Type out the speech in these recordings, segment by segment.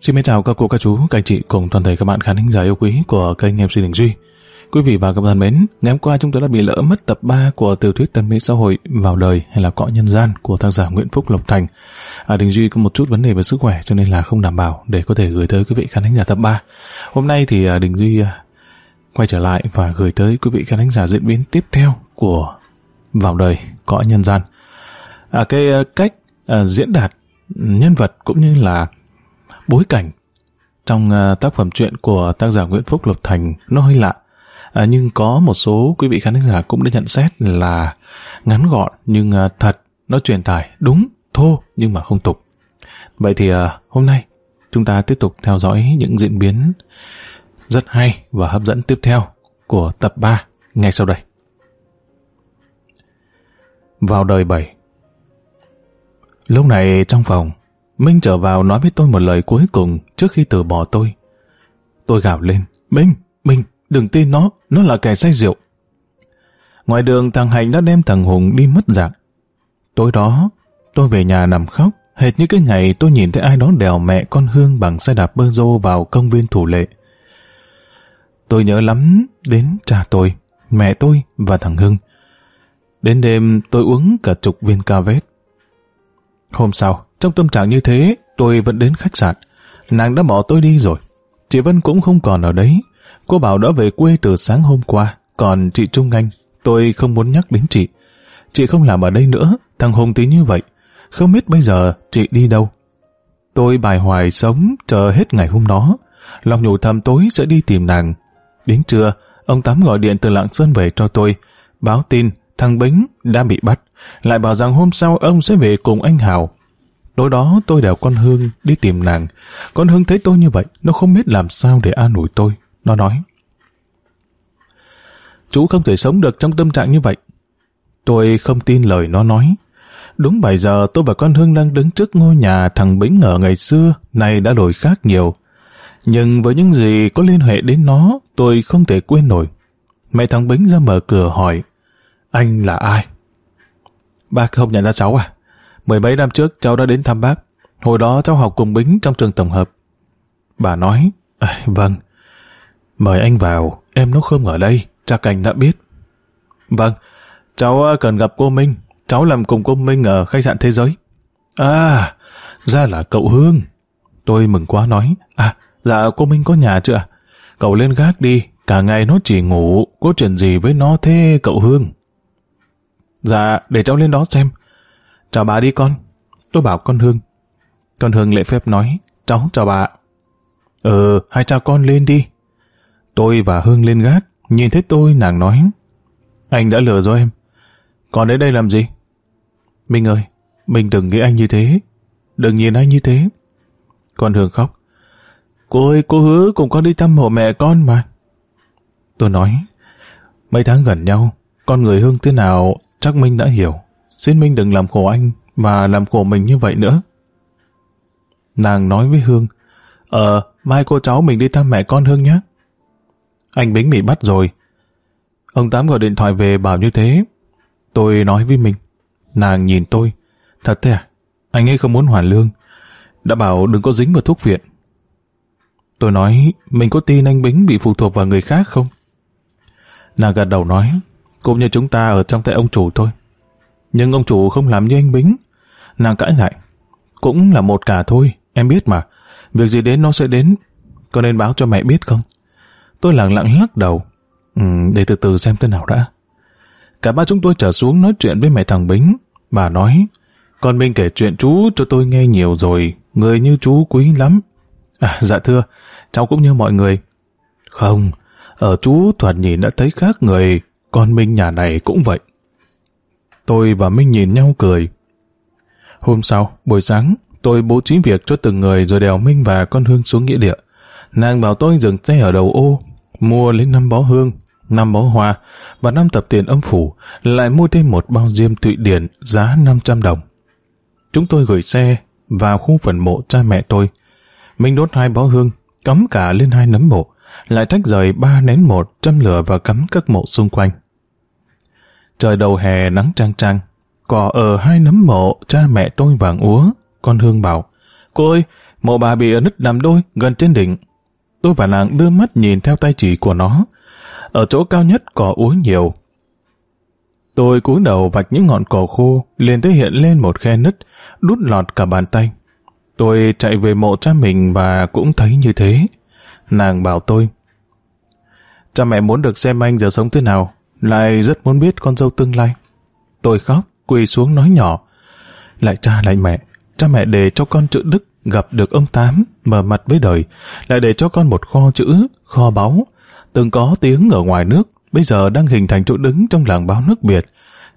Xin mến chào các cô, các chú, các anh chị cùng toàn thể các bạn khán thính giả yêu quý của kênh MC Đình Duy. Quý vị và các bạn mến, ngày hôm qua chúng tôi đã bị lỡ mất tập 3 của tiểu thuyết tâm lý xã hội vào đời hay là cõi nhân gian của tác giả Nguyễn Phúc Lộc Thành. À, Đình Duy có một chút vấn đề về sức khỏe cho nên là không đảm bảo để có thể gửi tới quý vị khán thính giả tập 3. Hôm nay thì à, Đình Duy à, quay trở lại và gửi tới quý vị khán thính giả diễn biến tiếp theo của vào đời cõi nhân gian. À, cái à, cách à, diễn đạt nhân vật cũng như là bối cảnh trong uh, tác phẩm truyện của tác giả Nguyễn Phúc Lộc Thành nó hơi lạ. À, nhưng có một số quý vị khán giả cũng đã nhận xét là ngắn gọn nhưng uh, thật, nó truyền tải đúng, thô nhưng mà không tục. Vậy thì uh, hôm nay chúng ta tiếp tục theo dõi những diễn biến rất hay và hấp dẫn tiếp theo của tập 3 ngay sau đây. Vào đời 7 Lúc này trong phòng Minh trở vào nói với tôi một lời cuối cùng trước khi từ bỏ tôi. Tôi gào lên, Minh, Minh, đừng tin nó, nó là kẻ say rượu. Ngoài đường thằng Hạnh đã đem thằng Hùng đi mất dạng. Tối đó, tôi về nhà nằm khóc, hệt như cái ngày tôi nhìn thấy ai đó đèo mẹ con Hương bằng xe đạp bơ rô vào công viên thủ lệ. Tôi nhớ lắm đến cha tôi, mẹ tôi và thằng Hưng. Đến đêm tôi uống cả chục viên ca vết. Hôm sau, trong tâm trạng như thế, tôi vẫn đến khách sạn. Nàng đã bỏ tôi đi rồi. Chị Vân cũng không còn ở đấy. Cô bảo đã về quê từ sáng hôm qua. Còn chị Trung Anh, tôi không muốn nhắc đến chị. Chị không làm ở đây nữa, thằng Hùng tí như vậy. Không biết bây giờ chị đi đâu. Tôi bài hoài sống chờ hết ngày hôm đó. Lòng nhủ thầm tối sẽ đi tìm nàng. Đến trưa, ông Tám gọi điện từ Lạng Sơn về cho tôi. Báo tin thằng Bính đã bị bắt. Lại bảo rằng hôm sau ông sẽ về cùng anh Hào. Tối đó tôi đèo con Hương đi tìm nàng. Con Hương thấy tôi như vậy, nó không biết làm sao để an ủi tôi. Nó nói, Chú không thể sống được trong tâm trạng như vậy. Tôi không tin lời nó nói. Đúng 7 giờ tôi và con Hương đang đứng trước ngôi nhà thằng Bính ở ngày xưa, nay đã đổi khác nhiều. Nhưng với những gì có liên hệ đến nó, tôi không thể quên nổi. Mẹ thằng Bính ra mở cửa hỏi, anh là ai? Bác không nhận ra cháu à? Mười mấy năm trước cháu đã đến thăm bác. Hồi đó cháu học cùng Bính trong trường tổng hợp. Bà nói, à, vâng, mời anh vào, em nó không ở đây, cha cảnh đã biết. Vâng, cháu à, cần gặp cô Minh, cháu làm cùng cô Minh ở khách sạn Thế Giới. À, ra là cậu Hương. Tôi mừng quá nói, à, dạ cô Minh có nhà chưa Cậu lên gác đi, cả ngày nó chỉ ngủ, có chuyện gì với nó thế cậu Hương? Dạ, để cháu lên đó xem. Chào bà đi con. Tôi bảo con Hương. Con Hương lễ phép nói, cháu chào bà. Ờ, hai cha con lên đi. Tôi và Hương lên gác, nhìn thấy tôi nàng nói. Anh đã lừa rồi em. Còn đến đây làm gì? Minh ơi, mình đừng nghĩ anh như thế. Đừng nhìn anh như thế. Con Hương khóc. Cô ơi, cô hứa cùng con đi thăm mộ mẹ con mà. Tôi nói, mấy tháng gần nhau, con người Hương thế nào chắc Minh đã hiểu. Xin Minh đừng làm khổ anh và làm khổ mình như vậy nữa. Nàng nói với Hương, Ờ, mai cô cháu mình đi thăm mẹ con Hương nhé. Anh Bính bị bắt rồi. Ông Tám gọi điện thoại về bảo như thế. Tôi nói với mình. Nàng nhìn tôi. Thật thế à? Anh ấy không muốn hoàn lương. Đã bảo đừng có dính vào thuốc viện. Tôi nói, mình có tin anh Bính bị phụ thuộc vào người khác không? Nàng gật đầu nói, cũng như chúng ta ở trong tay ông chủ thôi. Nhưng ông chủ không làm như anh Bính. Nàng cãi lại. Cũng là một cả thôi, em biết mà. Việc gì đến nó sẽ đến. Có nên báo cho mẹ biết không? Tôi lặng lặng lắc đầu. Ừ, để từ từ xem thế nào đã. Cả ba chúng tôi trở xuống nói chuyện với mẹ thằng Bính. Bà nói, con Minh kể chuyện chú cho tôi nghe nhiều rồi. Người như chú quý lắm. À, dạ thưa, cháu cũng như mọi người. Không, ở chú thoạt nhìn đã thấy khác người. Con Minh nhà này cũng vậy. Tôi và Minh nhìn nhau cười. Hôm sau, buổi sáng, tôi bố trí việc cho từng người rồi đèo Minh và con Hương xuống nghĩa địa. Nàng bảo tôi dừng xe ở đầu ô, mua lấy năm bó hương, năm bó hoa và năm tập tiền âm phủ, lại mua thêm một bao diêm thụy điển giá 500 đồng. Chúng tôi gửi xe vào khu phần mộ cha mẹ tôi. Minh đốt hai bó hương, cắm cả lên hai nấm mộ, lại tách rời ba nén một châm lửa và cắm các mộ xung quanh. Trời đầu hè nắng trang trang, cỏ ở hai nấm mộ cha mẹ tôi vàng úa. Con Hương bảo, cô ơi, mộ bà bị ở nứt làm đôi, gần trên đỉnh. Tôi và nàng đưa mắt nhìn theo tay chỉ của nó. Ở chỗ cao nhất cỏ úa nhiều. Tôi cúi đầu vạch những ngọn cỏ khô, liền tới hiện lên một khe nứt, đút lọt cả bàn tay. Tôi chạy về mộ cha mình và cũng thấy như thế. Nàng bảo tôi, cha mẹ muốn được xem anh giờ sống thế nào, lại rất muốn biết con dâu tương lai. Tôi khóc, quỳ xuống nói nhỏ, lại cha lại mẹ, cha mẹ để cho con chữ đức gặp được ông Tám, mở mặt với đời, lại để cho con một kho chữ, kho báu, từng có tiếng ở ngoài nước, bây giờ đang hình thành chỗ đứng trong làng báo nước biệt.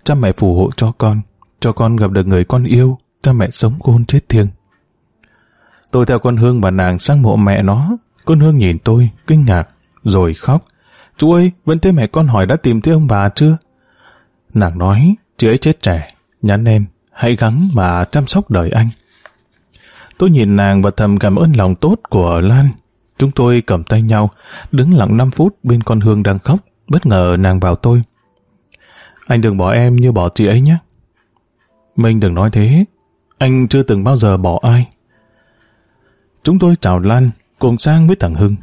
Cha mẹ phù hộ cho con, cho con gặp được người con yêu, cha mẹ sống khôn chết thiêng. Tôi theo con Hương và nàng sang mộ mẹ nó. Con Hương nhìn tôi, kinh ngạc, rồi khóc. Chú ơi, vẫn thế mẹ con hỏi đã tìm thấy ông bà chưa? Nàng nói, chị ấy chết trẻ, nhắn em, hãy gắng mà chăm sóc đời anh. Tôi nhìn nàng và thầm cảm ơn lòng tốt của Lan. Chúng tôi cầm tay nhau, đứng lặng 5 phút bên con Hương đang khóc. Bất ngờ nàng bảo tôi. Anh đừng bỏ em như bỏ chị ấy nhé. Mình đừng nói thế. Anh chưa từng bao giờ bỏ ai. Chúng tôi chào Lan, cùng sang với thằng Hưng.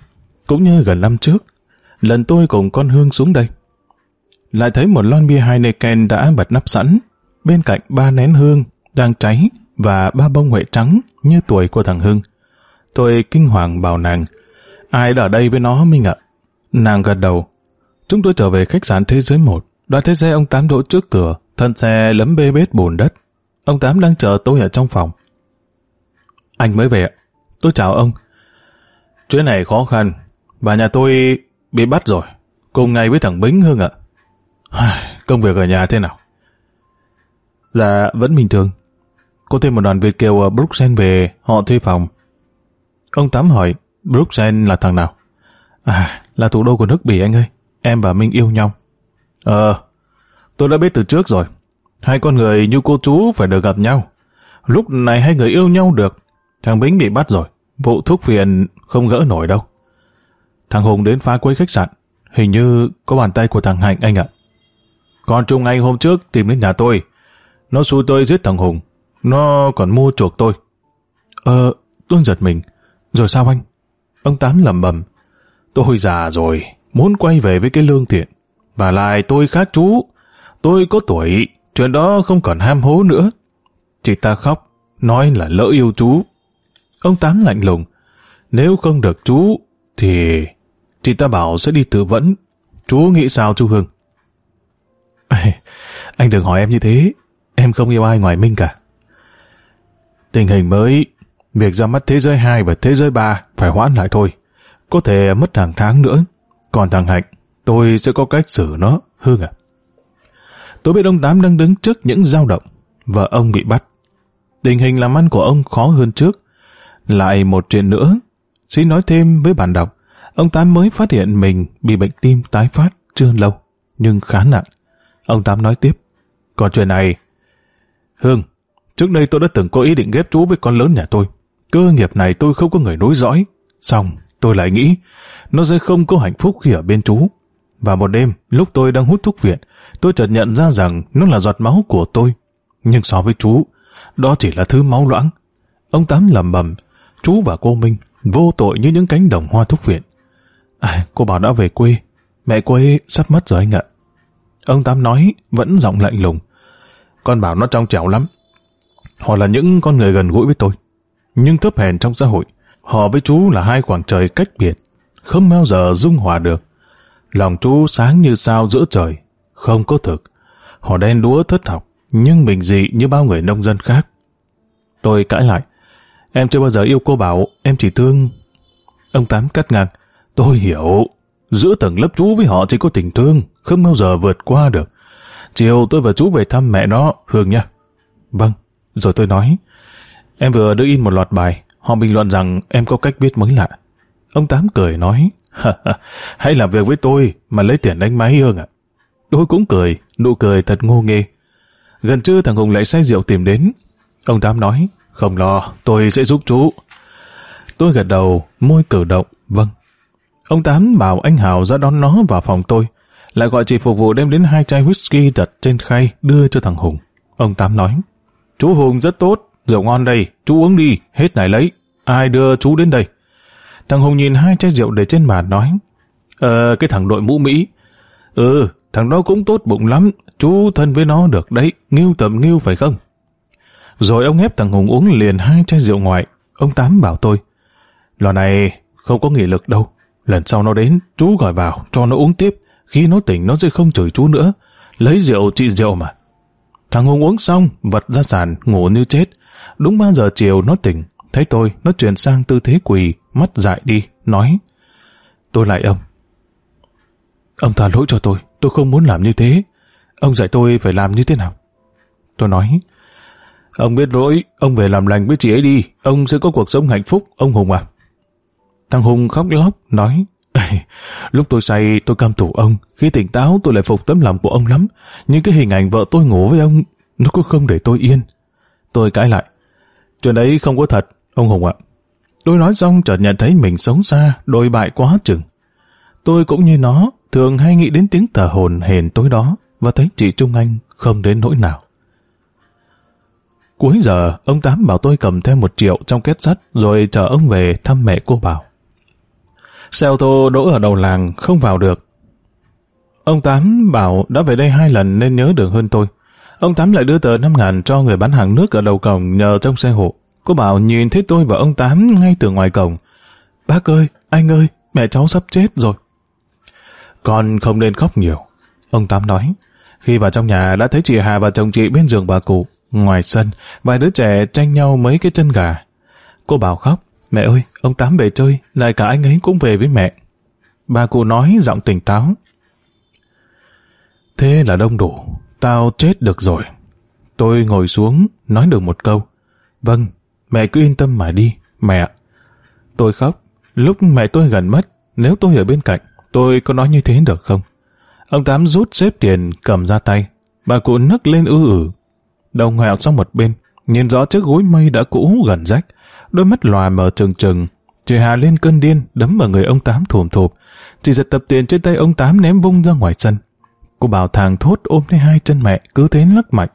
Cũng như gần năm trước, lần tôi cùng con Hương xuống đây. Lại thấy một lon bia Heineken đã bật nắp sẵn, bên cạnh ba nén hương đang cháy và ba bông huệ trắng như tuổi của thằng Hưng. Tôi kinh hoàng bảo nàng, ai ở đây với nó Minh ạ? Nàng gật đầu. Chúng tôi trở về khách sạn Thế giới 1, đoạn thế xe ông Tám đỗ trước cửa, thân xe lấm bê bết bùn đất. Ông Tám đang chờ tôi ở trong phòng. Anh mới về ạ. Tôi chào ông. Chuyện này khó khăn, bà nhà tôi bị bắt rồi, cùng ngày với thằng Bính Hương ạ. Công việc ở nhà thế nào? Dạ, vẫn bình thường. Có thêm một đoàn Việt Kiều ở Bruxelles về, họ thuê phòng. Ông Tám hỏi, Bruxelles là thằng nào? À, là thủ đô của nước Bỉ anh ơi. Em và Minh yêu nhau. Ờ, tôi đã biết từ trước rồi. Hai con người như cô chú phải được gặp nhau. Lúc này hai người yêu nhau được. Thằng Bính bị bắt rồi. Vụ thuốc phiền không gỡ nổi đâu. Thằng Hùng đến phá quấy khách sạn. Hình như có bàn tay của thằng Hạnh anh ạ. Còn Trung Anh hôm trước tìm đến nhà tôi. Nó xui tôi giết thằng Hùng. Nó còn mua chuộc tôi. Ờ, tôi giật mình. Rồi sao anh? Ông Tám lầm bầm. Tôi già rồi, muốn quay về với cái lương thiện. Và lại tôi khác chú. Tôi có tuổi, chuyện đó không còn ham hố nữa. Chị ta khóc, nói là lỡ yêu chú. Ông Tám lạnh lùng. Nếu không được chú, thì... Chị ta bảo sẽ đi tự vẫn. Chú nghĩ sao chú Hương? Anh đừng hỏi em như thế. Em không yêu ai ngoài Minh cả. Tình hình mới, việc ra mắt thế giới 2 và thế giới 3 phải hoãn lại thôi. Có thể mất hàng tháng nữa. Còn thằng Hạnh, tôi sẽ có cách xử nó, Hương à. Tôi biết ông Tám đang đứng trước những dao động. Vợ ông bị bắt. Tình hình làm ăn của ông khó hơn trước. Lại một chuyện nữa. Xin nói thêm với bạn đọc. Ông Tám mới phát hiện mình bị bệnh tim tái phát chưa lâu, nhưng khá nặng. Ông Tám nói tiếp. Còn chuyện này... Hương, trước đây tôi đã từng có ý định ghép chú với con lớn nhà tôi. Cơ nghiệp này tôi không có người nối dõi. Xong, tôi lại nghĩ nó sẽ không có hạnh phúc khi ở bên chú. Và một đêm, lúc tôi đang hút thuốc viện, tôi chợt nhận ra rằng nó là giọt máu của tôi. Nhưng so với chú, đó chỉ là thứ máu loãng. Ông Tám lầm bầm, chú và cô Minh vô tội như những cánh đồng hoa thuốc viện. À, cô bảo đã về quê, mẹ cô ấy sắp mất rồi anh ạ. Ông Tám nói, vẫn giọng lạnh lùng. Con bảo nó trong trẻo lắm. Họ là những con người gần gũi với tôi. Nhưng thấp hèn trong xã hội, họ với chú là hai khoảng trời cách biệt, không bao giờ dung hòa được. Lòng chú sáng như sao giữa trời, không có thực. Họ đen đúa thất học, nhưng bình dị như bao người nông dân khác. Tôi cãi lại. Em chưa bao giờ yêu cô Bảo, em chỉ thương... Ông Tám cắt ngang. Tôi hiểu. Giữa tầng lớp chú với họ chỉ có tình thương, không bao giờ vượt qua được. Chiều tôi và chú về thăm mẹ nó, Hương nha. Vâng. Rồi tôi nói. Em vừa đưa in một loạt bài, họ bình luận rằng em có cách viết mới lạ. Ông Tám cười nói. Hãy làm việc với tôi mà lấy tiền đánh máy Hương ạ. Tôi cũng cười, nụ cười thật ngô nghê. Gần trưa thằng Hùng lại say rượu tìm đến. Ông Tám nói, không lo, tôi sẽ giúp chú. Tôi gật đầu, môi cử động, vâng. Ông Tám bảo anh Hào ra đón nó vào phòng tôi, lại gọi chị phục vụ đem đến hai chai whisky đặt trên khay đưa cho thằng Hùng. Ông Tám nói, chú Hùng rất tốt, rượu ngon đây, chú uống đi, hết này lấy. Ai đưa chú đến đây? Thằng Hùng nhìn hai chai rượu để trên bàn nói, Ờ, cái thằng đội mũ Mỹ. Ừ, thằng đó cũng tốt bụng lắm, chú thân với nó được đấy, nghiêu tầm nghiêu phải không? Rồi ông ép thằng Hùng uống liền hai chai rượu ngoại. Ông Tám bảo tôi, lò này không có nghị lực đâu. Lần sau nó đến, chú gọi vào, cho nó uống tiếp. Khi nó tỉnh nó sẽ không chửi chú nữa. Lấy rượu trị rượu mà. Thằng Hùng uống xong, vật ra sàn, ngủ như chết. Đúng 3 giờ chiều nó tỉnh. Thấy tôi, nó chuyển sang tư thế quỳ, mắt dại đi, nói. Tôi lại ông. Ông tha lỗi cho tôi, tôi không muốn làm như thế. Ông dạy tôi phải làm như thế nào? Tôi nói, ông biết lỗi, ông về làm lành với chị ấy đi, ông sẽ có cuộc sống hạnh phúc, ông Hùng à. Thằng Hùng khóc lóc, nói, lúc tôi say tôi cam thủ ông, khi tỉnh táo tôi lại phục tấm lòng của ông lắm, nhưng cái hình ảnh vợ tôi ngủ với ông, nó cũng không để tôi yên. Tôi cãi lại, chuyện đấy không có thật, ông Hùng ạ. Tôi nói xong chợt nhận thấy mình sống xa, đôi bại quá chừng. Tôi cũng như nó, thường hay nghĩ đến tiếng tờ hồn hền tối đó và thấy chị Trung Anh không đến nỗi nào. Cuối giờ, ông Tám bảo tôi cầm thêm một triệu trong kết sắt rồi chờ ông về thăm mẹ cô Bảo. Xe ô tô đỗ ở đầu làng, không vào được. Ông Tám bảo đã về đây hai lần nên nhớ đường hơn tôi. Ông Tám lại đưa tờ 5 ngàn cho người bán hàng nước ở đầu cổng nhờ trong xe hộ. Cô bảo nhìn thấy tôi và ông Tám ngay từ ngoài cổng. Bác ơi, anh ơi, mẹ cháu sắp chết rồi. Con không nên khóc nhiều. Ông Tám nói. Khi vào trong nhà đã thấy chị Hà và chồng chị bên giường bà cụ. Ngoài sân, vài đứa trẻ tranh nhau mấy cái chân gà. Cô bảo khóc. Mẹ ơi, ông Tám về chơi, lại cả anh ấy cũng về với mẹ. Bà cụ nói giọng tỉnh táo. Thế là đông đủ, tao chết được rồi. Tôi ngồi xuống, nói được một câu. Vâng, mẹ cứ yên tâm mà đi, mẹ. Tôi khóc, lúc mẹ tôi gần mất, nếu tôi ở bên cạnh, tôi có nói như thế được không? Ông Tám rút xếp tiền, cầm ra tay. Bà cụ nấc lên ư ử. Đầu hẹo sang một bên, nhìn rõ chiếc gối mây đã cũ gần rách, đôi mắt lòa mở trừng trừng. Chị Hà lên cơn điên, đấm vào người ông Tám thùm thụp. Chị giật tập tiền trên tay ông Tám ném vung ra ngoài sân. Cô bảo thằng thốt ôm lấy hai chân mẹ, cứ thế lắc mạnh.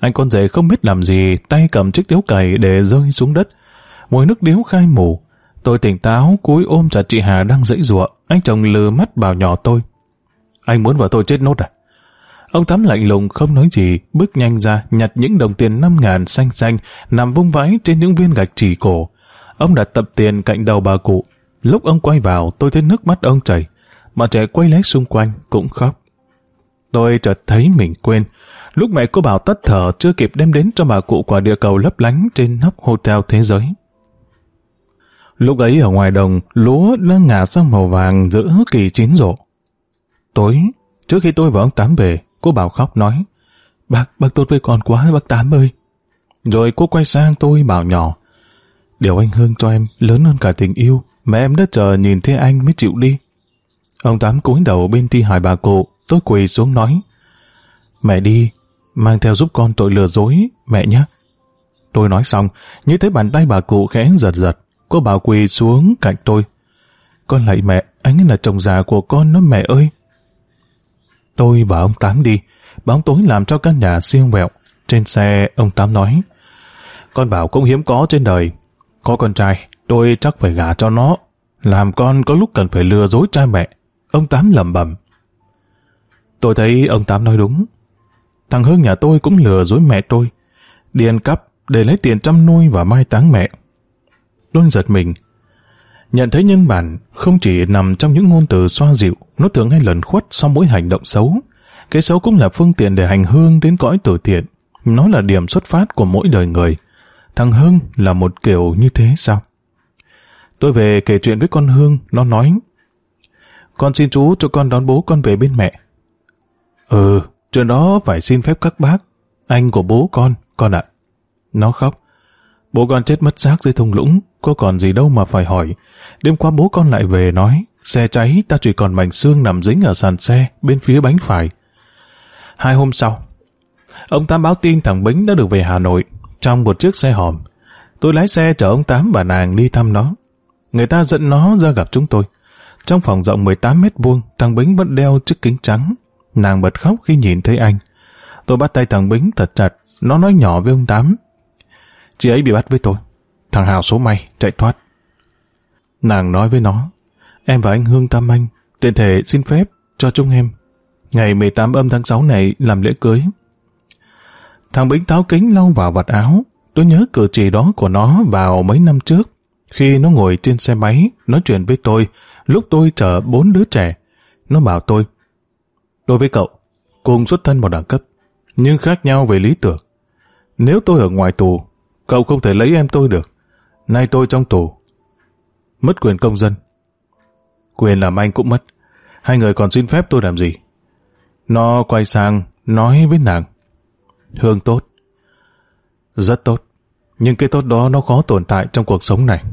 Anh con rể không biết làm gì, tay cầm chiếc điếu cày để rơi xuống đất. Mùi nước điếu khai mù. Tôi tỉnh táo, cúi ôm chặt chị Hà đang dãy rụa. Anh chồng lừa mắt bảo nhỏ tôi. Anh muốn vợ tôi chết nốt à? Ông Tám lạnh lùng không nói gì, bước nhanh ra nhặt những đồng tiền năm ngàn xanh xanh nằm vung vãi trên những viên gạch chỉ cổ. Ông đặt tập tiền cạnh đầu bà cụ. Lúc ông quay vào, tôi thấy nước mắt ông chảy. Mà trẻ quay lấy xung quanh cũng khóc. Tôi chợt thấy mình quên. Lúc mẹ cô bảo tất thở chưa kịp đem đến cho bà cụ quả địa cầu lấp lánh trên nóc hotel thế giới. Lúc ấy ở ngoài đồng, lúa đã ngả sang màu vàng giữa kỳ chín rộ. Tối, trước khi tôi và ông Tám về, Cô Bảo khóc nói, bác, bác tốt với con quá, bác Tám ơi. Rồi cô quay sang tôi bảo nhỏ, điều anh Hương cho em lớn hơn cả tình yêu, mà em đã chờ nhìn thấy anh mới chịu đi. Ông Tám cúi đầu bên thi hài bà cụ, tôi quỳ xuống nói, mẹ đi, mang theo giúp con tội lừa dối, mẹ nhé. Tôi nói xong, như thấy bàn tay bà cụ khẽ giật giật, cô bảo quỳ xuống cạnh tôi. Con lạy mẹ, anh ấy là chồng già của con đó mẹ ơi. Tôi và ông Tám đi, bóng tối làm cho căn nhà siêng vẹo. Trên xe, ông Tám nói, con bảo cũng hiếm có trên đời. Có con trai, tôi chắc phải gả cho nó. Làm con có lúc cần phải lừa dối cha mẹ. Ông Tám lầm bầm. Tôi thấy ông Tám nói đúng. Thằng Hương nhà tôi cũng lừa dối mẹ tôi. Điền cắp để lấy tiền chăm nuôi và mai táng mẹ. Tôi giật mình, Nhận thấy nhân bản không chỉ nằm trong những ngôn từ xoa dịu, nó thường hay lẩn khuất sau mỗi hành động xấu. Cái xấu cũng là phương tiện để hành hương đến cõi tử thiện. Nó là điểm xuất phát của mỗi đời người. Thằng Hưng là một kiểu như thế sao? Tôi về kể chuyện với con Hương, nó nói Con xin chú cho con đón bố con về bên mẹ. Ừ, chuyện đó phải xin phép các bác. Anh của bố con, con ạ. Nó khóc. Bố con chết mất xác dưới thung lũng, có còn gì đâu mà phải hỏi. Đêm qua bố con lại về nói, xe cháy ta chỉ còn mảnh xương nằm dính ở sàn xe bên phía bánh phải. Hai hôm sau, ông Tám báo tin thằng Bính đã được về Hà Nội trong một chiếc xe hòm. Tôi lái xe chở ông Tám và nàng đi thăm nó. Người ta dẫn nó ra gặp chúng tôi. Trong phòng rộng 18 mét vuông, thằng Bính vẫn đeo chiếc kính trắng. Nàng bật khóc khi nhìn thấy anh. Tôi bắt tay thằng Bính thật chặt, nó nói nhỏ với ông Tám. Chị ấy bị bắt với tôi. Thằng Hào số may, chạy thoát. Nàng nói với nó, em và anh Hương Tam Anh, tiện thể xin phép cho chúng em. Ngày 18 âm tháng 6 này làm lễ cưới. Thằng Bính tháo kính lau vào vật áo. Tôi nhớ cử chỉ đó của nó vào mấy năm trước. Khi nó ngồi trên xe máy, nói chuyện với tôi, lúc tôi chở bốn đứa trẻ. Nó bảo tôi, tôi với cậu, cùng xuất thân một đẳng cấp, nhưng khác nhau về lý tưởng. Nếu tôi ở ngoài tù, cậu không thể lấy em tôi được. Nay tôi trong tù, mất quyền công dân. Quyền làm anh cũng mất. Hai người còn xin phép tôi làm gì? Nó quay sang, nói với nàng. Hương tốt. Rất tốt. Nhưng cái tốt đó nó khó tồn tại trong cuộc sống này.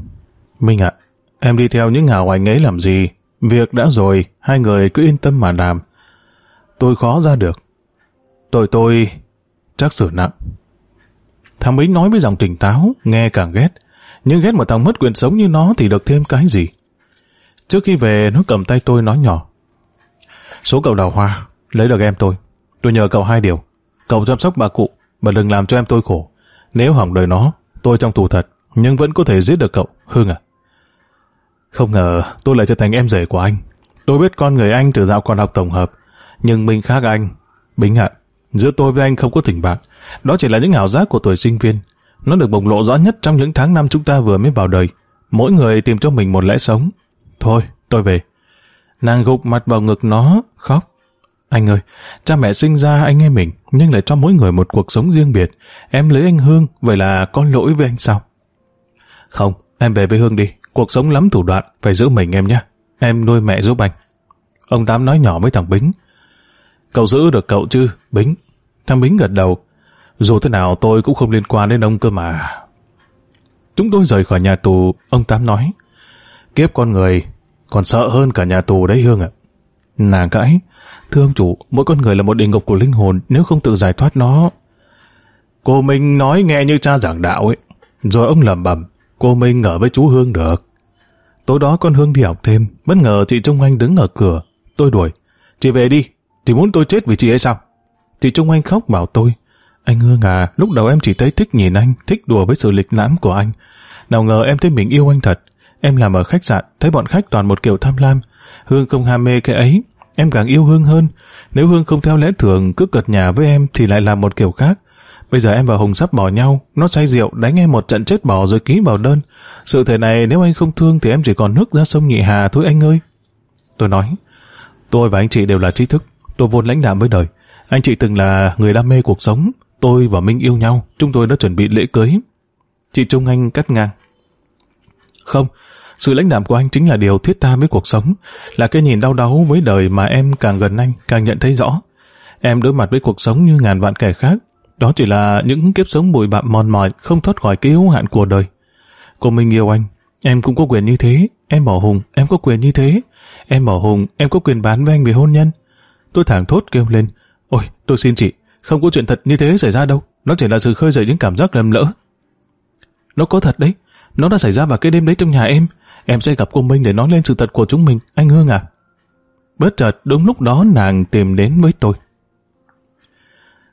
Minh ạ, em đi theo những ngào anh ấy làm gì? Việc đã rồi, hai người cứ yên tâm mà làm. Tôi khó ra được. Tội tôi chắc xử nặng. Thằng Bính nói với giọng tỉnh táo, nghe càng ghét. Nhưng ghét một thằng mất quyền sống như nó thì được thêm cái gì? Trước khi về, nó cầm tay tôi nói nhỏ. Số cậu đào hoa, lấy được em tôi. Tôi nhờ cậu hai điều. Cậu chăm sóc bà cụ, và đừng làm cho em tôi khổ. Nếu hỏng đời nó, tôi trong tù thật, nhưng vẫn có thể giết được cậu, Hương à. Không ngờ tôi lại trở thành em rể của anh. Tôi biết con người anh từ dạo còn học tổng hợp, nhưng mình khác anh. Bính ạ, giữa tôi với anh không có tình bạn. Đó chỉ là những ảo giác của tuổi sinh viên. Nó được bộc lộ rõ nhất trong những tháng năm chúng ta vừa mới vào đời. Mỗi người tìm cho mình một lẽ sống. Thôi, tôi về. Nàng gục mặt vào ngực nó, khóc. Anh ơi, cha mẹ sinh ra anh em mình, nhưng lại cho mỗi người một cuộc sống riêng biệt. Em lấy anh Hương, vậy là có lỗi với anh sao? Không, em về với Hương đi. Cuộc sống lắm thủ đoạn, phải giữ mình em nhé. Em nuôi mẹ giúp anh. Ông Tám nói nhỏ với thằng Bính. Cậu giữ được cậu chứ, Bính. Thằng Bính gật đầu. Dù thế nào tôi cũng không liên quan đến ông cơ mà. Chúng tôi rời khỏi nhà tù, ông Tám nói. Kiếp con người, còn sợ hơn cả nhà tù đấy Hương ạ. Nàng cãi, thưa ông chủ, mỗi con người là một địa ngục của linh hồn, nếu không tự giải thoát nó. Cô Minh nói nghe như cha giảng đạo ấy. Rồi ông lẩm bẩm, cô Minh ở với chú Hương được. Tối đó con Hương đi học thêm, bất ngờ chị Trung Anh đứng ở cửa. Tôi đuổi, chị về đi, chị muốn tôi chết vì chị ấy sao? Chị Trung Anh khóc bảo tôi, anh ngơ ngà, lúc đầu em chỉ thấy thích nhìn anh, thích đùa với sự lịch lãm của anh. Nào ngờ em thấy mình yêu anh thật. Em làm ở khách sạn, thấy bọn khách toàn một kiểu tham lam. Hương không ham mê cái ấy, em càng yêu Hương hơn. Nếu Hương không theo lẽ thường cứ cật nhà với em thì lại làm một kiểu khác. Bây giờ em và Hùng sắp bỏ nhau, nó say rượu đánh em một trận chết bỏ rồi ký vào đơn. Sự thể này nếu anh không thương thì em chỉ còn nước ra sông nhị hà thôi anh ơi. Tôi nói, tôi và anh chị đều là trí thức, tôi vốn lãnh đạm với đời. Anh chị từng là người đam mê cuộc sống, tôi và Minh yêu nhau, chúng tôi đã chuẩn bị lễ cưới. Chị Trung Anh cắt ngang. Không, sự lãnh đạm của anh chính là điều thiết tha với cuộc sống, là cái nhìn đau đáu với đời mà em càng gần anh càng nhận thấy rõ. Em đối mặt với cuộc sống như ngàn vạn kẻ khác, đó chỉ là những kiếp sống bụi bặm mòn mỏi không thoát khỏi cái hữu hạn của đời. Cô Minh yêu anh, em cũng có quyền như thế, em bỏ hùng, em có quyền như thế, em bỏ hùng, em có quyền bán với anh về hôn nhân. Tôi thẳng thốt kêu lên, ôi, tôi xin chị, không có chuyện thật như thế xảy ra đâu, nó chỉ là sự khơi dậy những cảm giác lầm lỡ. Nó có thật đấy, nó đã xảy ra vào cái đêm đấy trong nhà em, em sẽ gặp cô Minh để nói lên sự thật của chúng mình, anh Hương à. Bất chợt đúng lúc đó nàng tìm đến với tôi.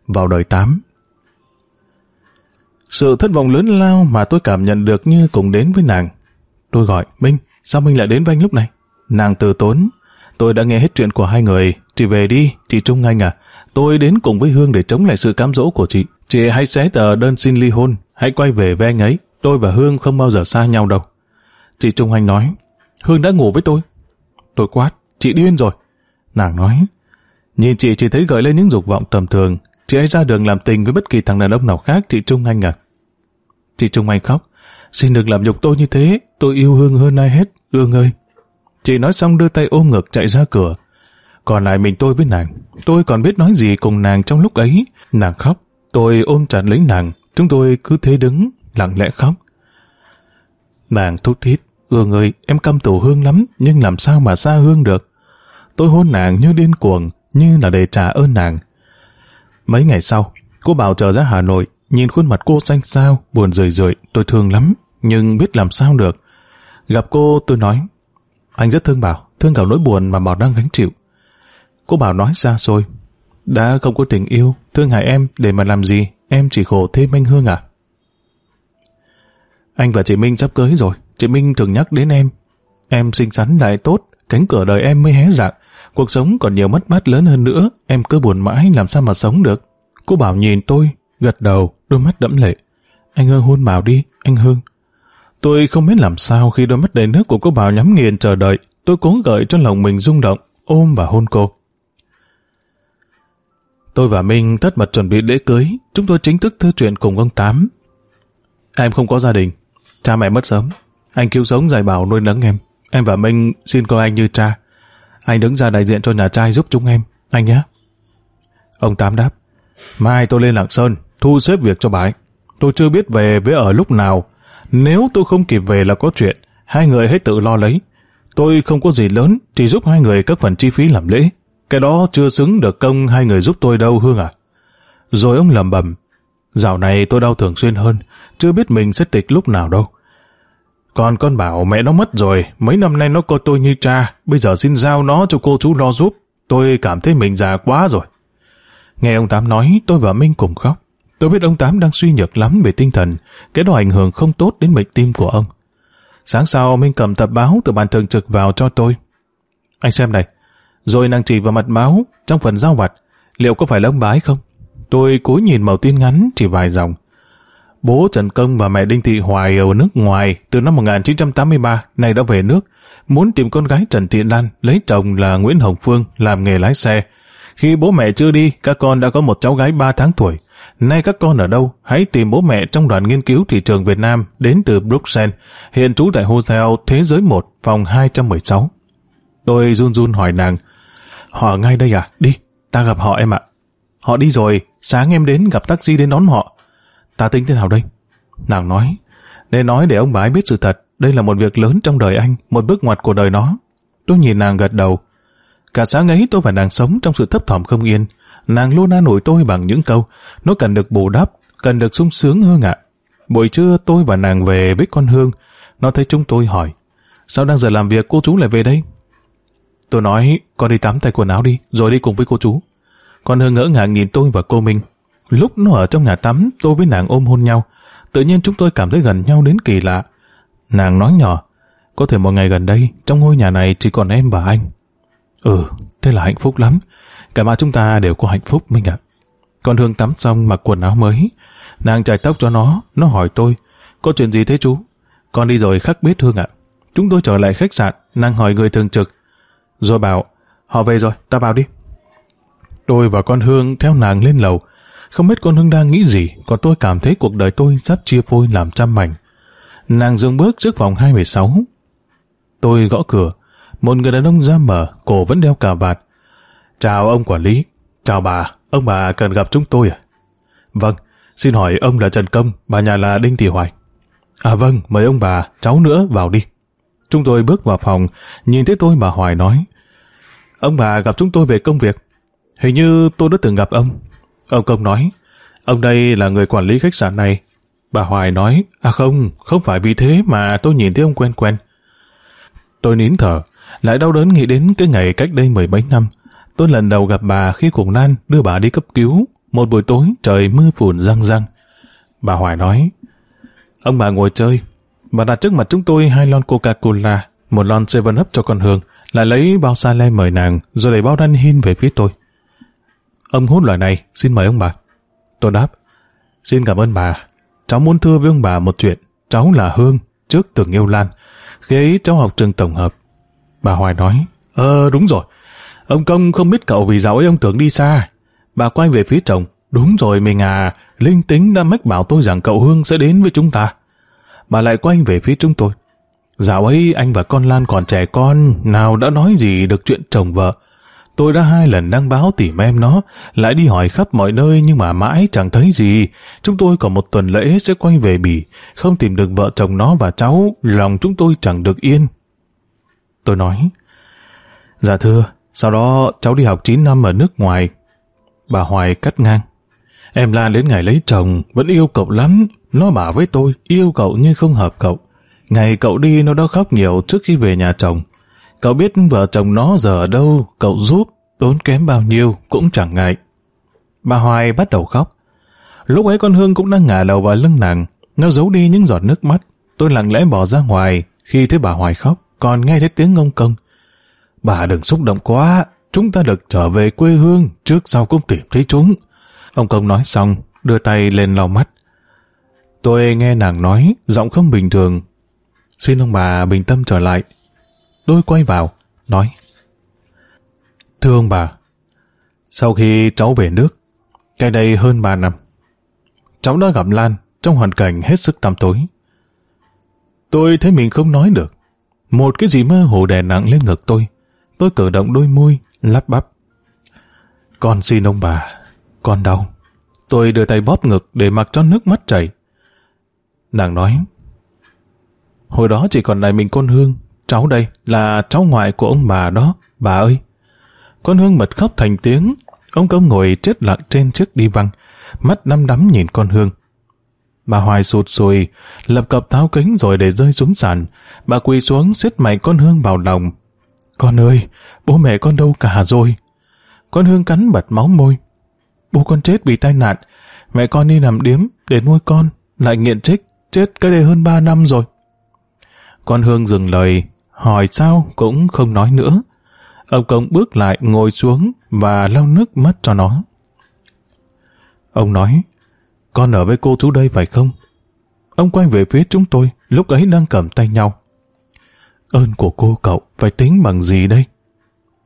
Vào đời 8 Sự thất vọng lớn lao mà tôi cảm nhận được như cùng đến với nàng. Tôi gọi, Minh, sao Minh lại đến với anh lúc này? Nàng từ tốn. Tôi đã nghe hết chuyện của hai người. Chị về đi, chị Trung Anh à. Tôi đến cùng với Hương để chống lại sự cám dỗ của chị. Chị hãy xé tờ đơn xin ly hôn. Hãy quay về với anh ấy. Tôi và Hương không bao giờ xa nhau đâu. Chị Trung Anh nói, Hương đã ngủ với tôi. Tôi quát, chị điên rồi. Nàng nói, nhìn chị chỉ thấy gợi lên những dục vọng tầm thường. Chị ấy ra đường làm tình với bất kỳ thằng đàn ông nào khác, chị Trung Anh à. Chị Trung Anh khóc, xin đừng làm nhục tôi như thế, tôi yêu Hương hơn ai hết, Hương ơi. Chị nói xong đưa tay ôm ngực chạy ra cửa. Còn lại mình tôi với nàng, tôi còn biết nói gì cùng nàng trong lúc ấy. Nàng khóc, tôi ôm chặt lấy nàng, chúng tôi cứ thế đứng, lặng lẽ khóc. Nàng thút thít, ương ơi, em căm tù Hương lắm, nhưng làm sao mà xa Hương được. Tôi hôn nàng như điên cuồng, như là để trả ơn nàng. Mấy ngày sau, cô Bảo trở ra Hà Nội, nhìn khuôn mặt cô xanh xao, buồn rười rượi, tôi thương lắm, nhưng biết làm sao được. Gặp cô, tôi nói, anh rất thương Bảo, thương cả nỗi buồn mà Bảo đang gánh chịu. Cô Bảo nói ra rồi, Đã không có tình yêu, thương hại em để mà làm gì, em chỉ khổ thêm anh Hương à? Anh và chị Minh sắp cưới rồi, chị Minh thường nhắc đến em. Em xinh xắn lại tốt, cánh cửa đời em mới hé rạng. Cuộc sống còn nhiều mất mát lớn hơn nữa, em cứ buồn mãi làm sao mà sống được. Cô bảo nhìn tôi, gật đầu, đôi mắt đẫm lệ. Anh Hương hôn Bảo đi, anh Hương. Tôi không biết làm sao khi đôi mắt đầy nước của cô Bảo nhắm nghiền chờ đợi. Tôi cố gợi cho lòng mình rung động, ôm và hôn cô. Tôi và Minh tất mật chuẩn bị lễ cưới, chúng tôi chính thức thư chuyện cùng ông Tám. Em không có gia đình, cha mẹ mất sớm. Anh cứu sống dạy bảo nuôi nấng em. Em và Minh xin coi anh như cha. Anh đứng ra đại diện cho nhà trai giúp chúng em, anh nhé. Ông Tám đáp, mai tôi lên Lạng Sơn, thu xếp việc cho bà ấy. Tôi chưa biết về với ở lúc nào. Nếu tôi không kịp về là có chuyện, hai người hãy tự lo lấy. Tôi không có gì lớn, chỉ giúp hai người các phần chi phí làm lễ. Cái đó chưa xứng được công hai người giúp tôi đâu Hương à. Rồi ông lầm bầm. Dạo này tôi đau thường xuyên hơn, chưa biết mình sẽ tịch lúc nào đâu. Còn con bảo mẹ nó mất rồi, mấy năm nay nó coi tôi như cha, bây giờ xin giao nó cho cô chú lo giúp. Tôi cảm thấy mình già quá rồi. Nghe ông Tám nói, tôi và Minh cùng khóc. Tôi biết ông Tám đang suy nhược lắm về tinh thần, cái đó ảnh hưởng không tốt đến bệnh tim của ông. Sáng sau, Minh cầm tập báo từ bàn thường trực vào cho tôi. Anh xem này, rồi nàng chỉ vào mặt máu trong phần giao vặt, liệu có phải là ông bái không? Tôi cúi nhìn màu tin ngắn chỉ vài dòng. Bố Trần Công và mẹ Đinh Thị Hoài ở nước ngoài từ năm 1983 này đã về nước, muốn tìm con gái Trần Thị Lan lấy chồng là Nguyễn Hồng Phương làm nghề lái xe. Khi bố mẹ chưa đi, các con đã có một cháu gái 3 tháng tuổi. Nay các con ở đâu? Hãy tìm bố mẹ trong đoàn nghiên cứu thị trường Việt Nam đến từ Bruxelles, hiện trú tại Hotel Thế giới 1, phòng 216. Tôi run run hỏi nàng, họ ngay đây à? Đi, ta gặp họ em ạ. Họ đi rồi, sáng em đến gặp taxi đến đón họ. Ta tính thế nào đây? Nàng nói, nên nói để ông bà ấy biết sự thật, đây là một việc lớn trong đời anh, một bước ngoặt của đời nó. Tôi nhìn nàng gật đầu. Cả sáng ấy tôi và nàng sống trong sự thấp thỏm không yên. Nàng luôn an ủi tôi bằng những câu, nó cần được bù đắp, cần được sung sướng hơn ạ. Buổi trưa tôi và nàng về với con Hương, nó thấy chúng tôi hỏi, sao đang giờ làm việc cô chú lại về đây? Tôi nói, con đi tắm thay quần áo đi, rồi đi cùng với cô chú. Con Hương ngỡ ngàng nhìn tôi và cô Minh. Lúc nó ở trong nhà tắm, tôi với nàng ôm hôn nhau. Tự nhiên chúng tôi cảm thấy gần nhau đến kỳ lạ. Nàng nói nhỏ, có thể một ngày gần đây, trong ngôi nhà này chỉ còn em và anh. Ừ, thế là hạnh phúc lắm. Cả ba chúng ta đều có hạnh phúc, Minh ạ. Con Hương tắm xong mặc quần áo mới. Nàng chải tóc cho nó, nó hỏi tôi, có chuyện gì thế chú? Con đi rồi khắc biết Hương ạ. Chúng tôi trở lại khách sạn, nàng hỏi người thường trực. Rồi bảo, họ về rồi, ta vào đi. Tôi và con Hương theo nàng lên lầu. Không biết con Hương đang nghĩ gì, còn tôi cảm thấy cuộc đời tôi sắp chia phôi làm trăm mảnh. Nàng dừng bước trước phòng 216. Tôi gõ cửa. Một người đàn ông ra mở, cổ vẫn đeo cà vạt. Chào ông quản lý. Chào bà, ông bà cần gặp chúng tôi à? Vâng, xin hỏi ông là Trần Công, bà nhà là Đinh Thị Hoài. À vâng, mời ông bà, cháu nữa vào đi. Chúng tôi bước vào phòng, nhìn thấy tôi bà Hoài nói. Ông bà gặp chúng tôi về công việc. Hình như tôi đã từng gặp ông. Ông Công nói, ông đây là người quản lý khách sạn này. Bà Hoài nói, à không, không phải vì thế mà tôi nhìn thấy ông quen quen. Tôi nín thở, lại đau đớn nghĩ đến cái ngày cách đây mười mấy năm. Tôi lần đầu gặp bà khi cùng Lan đưa bà đi cấp cứu. Một buổi tối trời mưa phùn răng răng. Bà Hoài nói, ông bà ngồi chơi. Bà đặt trước mặt chúng tôi hai lon Coca-Cola, một lon 7-Up cho con Hương, lại lấy bao sa le mời nàng, rồi đẩy bao đan hin về phía tôi. Ông hút loại này, xin mời ông bà. Tôi đáp, xin cảm ơn bà. Cháu muốn thưa với ông bà một chuyện. Cháu là Hương, trước từng yêu Lan. Khi ấy cháu học trường tổng hợp. Bà Hoài nói, Ờ đúng rồi, Ông Công không biết cậu vì dạo ấy ông tưởng đi xa. Bà quay về phía chồng. Đúng rồi mình à, linh tính đã mách bảo tôi rằng cậu Hương sẽ đến với chúng ta. Bà lại quay về phía chúng tôi. Dạo ấy anh và con Lan còn trẻ con, nào đã nói gì được chuyện chồng vợ. Tôi đã hai lần đăng báo tìm em nó, lại đi hỏi khắp mọi nơi nhưng mà mãi chẳng thấy gì. Chúng tôi còn một tuần lễ sẽ quay về Bỉ, không tìm được vợ chồng nó và cháu, lòng chúng tôi chẳng được yên. Tôi nói, Dạ thưa, sau đó cháu đi học 9 năm ở nước ngoài. Bà Hoài cắt ngang. Em Lan đến ngày lấy chồng, vẫn yêu cậu lắm. Nó bảo với tôi, yêu cậu nhưng không hợp cậu. Ngày cậu đi nó đã khóc nhiều trước khi về nhà chồng. Cậu biết vợ chồng nó giờ ở đâu, cậu giúp, tốn kém bao nhiêu cũng chẳng ngại. bà Hoài bắt đầu khóc. Lúc ấy con Hương cũng đang ngả đầu vào lưng nàng, nó giấu đi những giọt nước mắt. Tôi lặng lẽ bỏ ra ngoài, khi thấy bà Hoài khóc, còn nghe thấy tiếng ông công. Bà đừng xúc động quá, chúng ta được trở về quê hương, trước sau cũng tìm thấy chúng. Ông công nói xong, đưa tay lên lau mắt. Tôi nghe nàng nói, giọng không bình thường. Xin ông bà bình tâm trở lại. Tôi quay vào, nói. Thưa ông bà, sau khi cháu về nước, cách đây hơn ba năm, cháu đã gặp Lan trong hoàn cảnh hết sức tăm tối. Tôi thấy mình không nói được. Một cái gì mơ hồ đè nặng lên ngực tôi. Tôi cử động đôi môi, lắp bắp. Con xin ông bà, con đau. Tôi đưa tay bóp ngực để mặc cho nước mắt chảy. Nàng nói, hồi đó chỉ còn lại mình con Hương, cháu đây là cháu ngoại của ông bà đó, bà ơi. Con Hương bật khóc thành tiếng, ông công ngồi chết lặng trên chiếc đi văng, mắt đăm đắm nhìn con Hương. Bà Hoài sụt sùi, lập cập tháo kính rồi để rơi xuống sàn. Bà quỳ xuống xiết mạnh con Hương vào lòng. Con ơi, bố mẹ con đâu cả rồi? Con Hương cắn bật máu môi. Bố con chết vì tai nạn. Mẹ con đi làm điếm để nuôi con, lại nghiện trích, chết cái đây hơn ba năm rồi. Con Hương dừng lời, hỏi sao cũng không nói nữa. Ông Công bước lại ngồi xuống và lau nước mắt cho nó. Ông nói, con ở với cô chú đây phải không? Ông quay về phía chúng tôi, lúc ấy đang cầm tay nhau. Ơn của cô cậu phải tính bằng gì đây?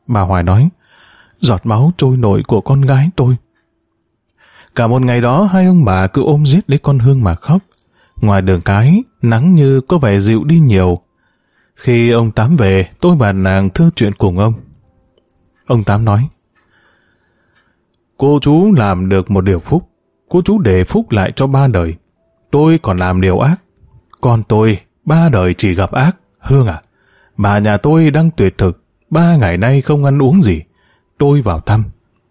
Bà Hoài nói, giọt máu trôi nổi của con gái tôi. Cả một ngày đó hai ông bà cứ ôm giết lấy con Hương mà khóc. Ngoài đường cái, nắng như có vẻ dịu đi nhiều. Khi ông Tám về, tôi và nàng thư chuyện cùng ông. Ông Tám nói, Cô chú làm được một điều phúc cô chú để phúc lại cho ba đời. Tôi còn làm điều ác. Còn tôi, ba đời chỉ gặp ác. Hương à, bà nhà tôi đang tuyệt thực. Ba ngày nay không ăn uống gì. Tôi vào thăm.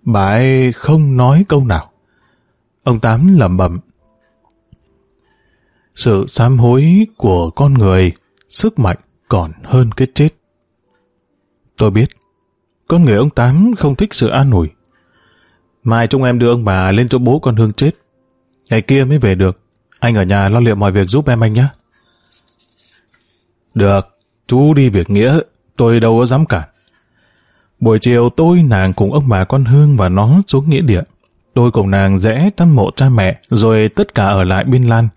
Bà ấy không nói câu nào. Ông Tám lẩm bẩm. Sự sám hối của con người, sức mạnh còn hơn cái chết. Tôi biết, con người ông Tám không thích sự an ủi. Mai chúng em đưa ông bà lên chỗ bố con Hương chết. Ngày kia mới về được. Anh ở nhà lo liệu mọi việc giúp em anh nhé. Được, chú đi việc nghĩa, tôi đâu có dám cản. Buổi chiều tôi, nàng cùng ông bà con Hương và nó xuống nghĩa địa. Tôi cùng nàng rẽ thăm mộ cha mẹ, rồi tất cả ở lại bên Lan.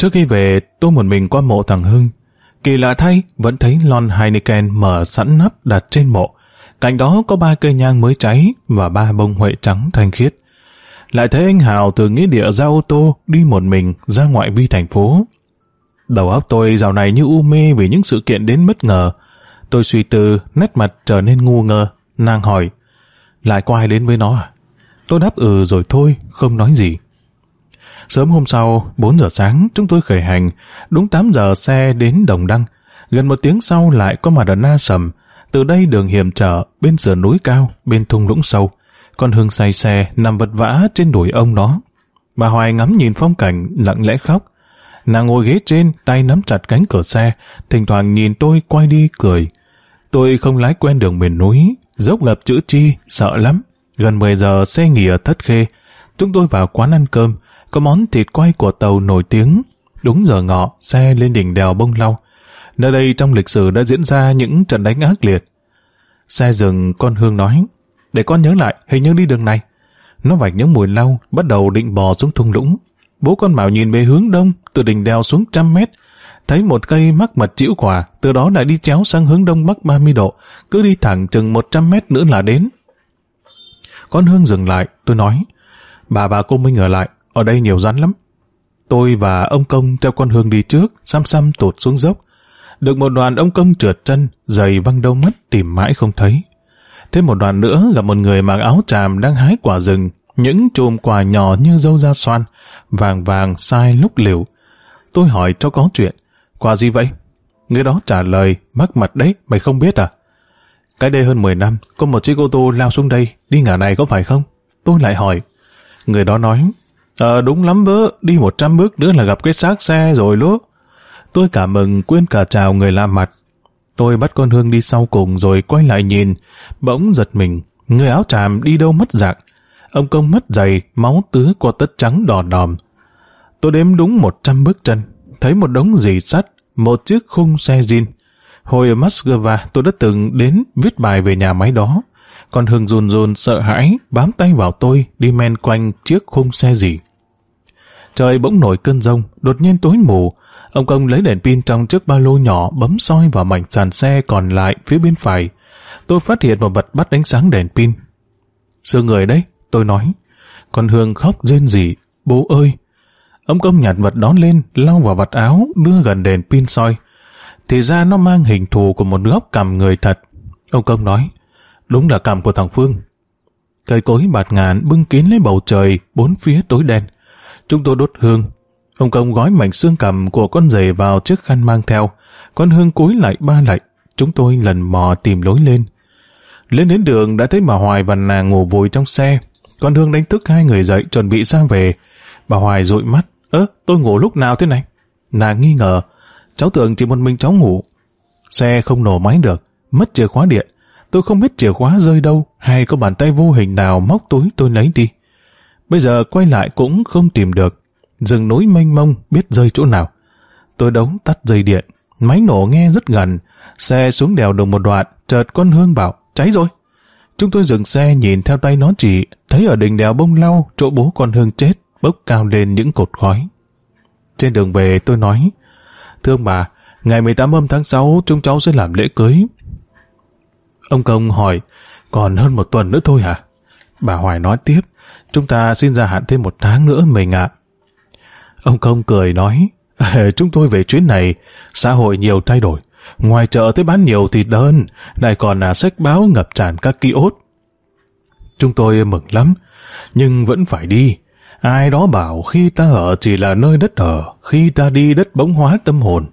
Trước khi về, tôi một mình qua mộ thằng Hưng. Kỳ lạ thay, vẫn thấy lon Heineken mở sẵn nắp đặt trên mộ. Cạnh đó có ba cây nhang mới cháy và ba bông huệ trắng thanh khiết. Lại thấy anh Hào từ nghĩa địa ra ô tô đi một mình ra ngoại vi thành phố. Đầu óc tôi dạo này như u mê vì những sự kiện đến bất ngờ. Tôi suy tư, nét mặt trở nên ngu ngơ. Nàng hỏi, lại có ai đến với nó à? Tôi đáp ừ rồi thôi, không nói gì. Sớm hôm sau, 4 giờ sáng, chúng tôi khởi hành. Đúng 8 giờ xe đến Đồng Đăng. Gần một tiếng sau lại có mặt ở Na Sầm, từ đây đường hiểm trở, bên sườn núi cao, bên thung lũng sâu. Con Hương say xe, nằm vật vã trên đùi ông đó. Bà Hoài ngắm nhìn phong cảnh, lặng lẽ khóc. Nàng ngồi ghế trên, tay nắm chặt cánh cửa xe, thỉnh thoảng nhìn tôi quay đi cười. Tôi không lái quen đường miền núi, dốc lập chữ chi, sợ lắm. Gần 10 giờ xe nghỉ ở Thất Khê. Chúng tôi vào quán ăn cơm, có món thịt quay của tàu nổi tiếng. Đúng giờ ngọ, xe lên đỉnh đèo bông lau. Nơi đây trong lịch sử đã diễn ra những trận đánh ác liệt. Xe dừng con Hương nói, để con nhớ lại, hình như đi đường này. Nó vạch những mùi lau, bắt đầu định bò xuống thung lũng. Bố con Bảo nhìn về hướng đông, từ đỉnh đèo xuống trăm mét, thấy một cây mắc mật chịu quả, từ đó lại đi chéo sang hướng đông bắc 30 độ, cứ đi thẳng chừng 100 mét nữa là đến. Con Hương dừng lại, tôi nói, bà bà cô Minh ở lại, ở đây nhiều rắn lắm. Tôi và ông Công theo con Hương đi trước, xăm xăm tụt xuống dốc, được một đoàn ông công trượt chân, giày văng đâu mất tìm mãi không thấy. Thêm một đoàn nữa là một người mặc áo tràm đang hái quả rừng, những chùm quả nhỏ như dâu da xoan, vàng vàng sai lúc liều. Tôi hỏi cho có chuyện, quả gì vậy? Người đó trả lời, mắc mặt đấy, mày không biết à? Cái đây hơn 10 năm, có một chiếc ô tô lao xuống đây, đi ngả này có phải không? Tôi lại hỏi. Người đó nói, Ờ đúng lắm vỡ, đi 100 bước nữa là gặp cái xác xe rồi lố. Tôi cảm mừng quên cả chào người lạ mặt. Tôi bắt con Hương đi sau cùng rồi quay lại nhìn, bỗng giật mình, người áo tràm đi đâu mất dạng. Ông công mất giày, máu tứ qua tất trắng đỏ đòm. Tôi đếm đúng 100 bước chân, thấy một đống dì sắt, một chiếc khung xe zin. Hồi ở Moscow tôi đã từng đến viết bài về nhà máy đó. Còn hương run run sợ hãi, bám tay vào tôi, đi men quanh chiếc khung xe gì. Trời bỗng nổi cơn rông, đột nhiên tối mù. Ông công lấy đèn pin trong chiếc ba lô nhỏ bấm soi vào mảnh sàn xe còn lại phía bên phải. Tôi phát hiện một vật bắt ánh sáng đèn pin. Sư người đấy, tôi nói. Còn Hương khóc rên rỉ. Bố ơi! Ông công nhặt vật đó lên, lau vào vật áo, đưa gần đèn pin soi. Thì ra nó mang hình thù của một góc cầm người thật. Ông công nói, đúng là cầm của thằng Phương. Cây cối bạt ngàn bưng kín lấy bầu trời, bốn phía tối đen. Chúng tôi đốt hương. Ông công gói mảnh xương cầm của con rể vào chiếc khăn mang theo. Con hương cúi lại ba lạy. Chúng tôi lần mò tìm lối lên. Lên đến đường đã thấy bà Hoài và nàng ngủ vùi trong xe. Con Hương đánh thức hai người dậy chuẩn bị ra về. Bà Hoài dụi mắt. Ơ, tôi ngủ lúc nào thế này? Nàng nghi ngờ. Cháu tưởng chỉ một mình cháu ngủ. Xe không nổ máy được, mất chìa khóa điện. Tôi không biết chìa khóa rơi đâu hay có bàn tay vô hình nào móc túi tôi lấy đi. Bây giờ quay lại cũng không tìm được. Rừng núi mênh mông biết rơi chỗ nào. Tôi đóng tắt dây điện. Máy nổ nghe rất gần. Xe xuống đèo được một đoạn, chợt con Hương bảo, cháy rồi. Chúng tôi dừng xe nhìn theo tay nó chỉ, thấy ở đỉnh đèo bông lau, chỗ bố con Hương chết, bốc cao lên những cột khói. Trên đường về tôi nói, Thưa ông bà, ngày 18 âm tháng 6 chúng cháu sẽ làm lễ cưới. Ông Công hỏi, còn hơn một tuần nữa thôi hả? Bà Hoài nói tiếp, chúng ta xin gia hạn thêm một tháng nữa mình ạ. Ông Công cười nói, chúng tôi về chuyến này, xã hội nhiều thay đổi. Ngoài chợ tới bán nhiều thịt đơn, lại còn là sách báo ngập tràn các ký ốt. Chúng tôi mừng lắm, nhưng vẫn phải đi. Ai đó bảo khi ta ở chỉ là nơi đất ở, khi ta đi đất bóng hóa tâm hồn.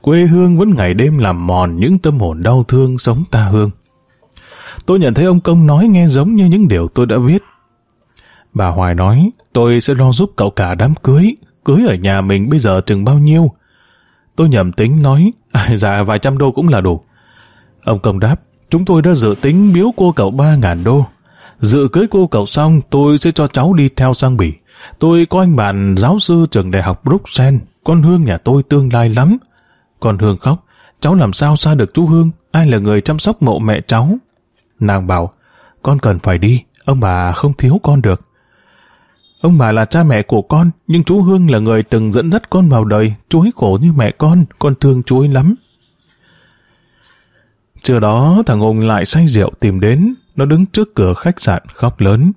Quê hương vẫn ngày đêm làm mòn những tâm hồn đau thương sống ta hương. Tôi nhận thấy ông Công nói nghe giống như những điều tôi đã viết. Bà Hoài nói, tôi sẽ lo giúp cậu cả đám cưới. Cưới ở nhà mình bây giờ chừng bao nhiêu? Tôi nhầm tính nói, à, dạ vài trăm đô cũng là đủ. Ông Công đáp, chúng tôi đã dự tính biếu cô cậu ba ngàn đô. Dự cưới cô cậu xong, tôi sẽ cho cháu đi theo sang Bỉ. Tôi có anh bạn giáo sư trường đại học Bruxelles, con Hương nhà tôi tương lai lắm. Con Hương khóc, cháu làm sao xa được chú Hương, ai là người chăm sóc mộ mẹ cháu? Nàng bảo, con cần phải đi, ông bà không thiếu con được. Ông bà là cha mẹ của con, nhưng chú Hương là người từng dẫn dắt con vào đời, chú ấy khổ như mẹ con, con thương chú ấy lắm. Trưa đó thằng Hùng lại say rượu tìm đến, nó đứng trước cửa khách sạn khóc lớn.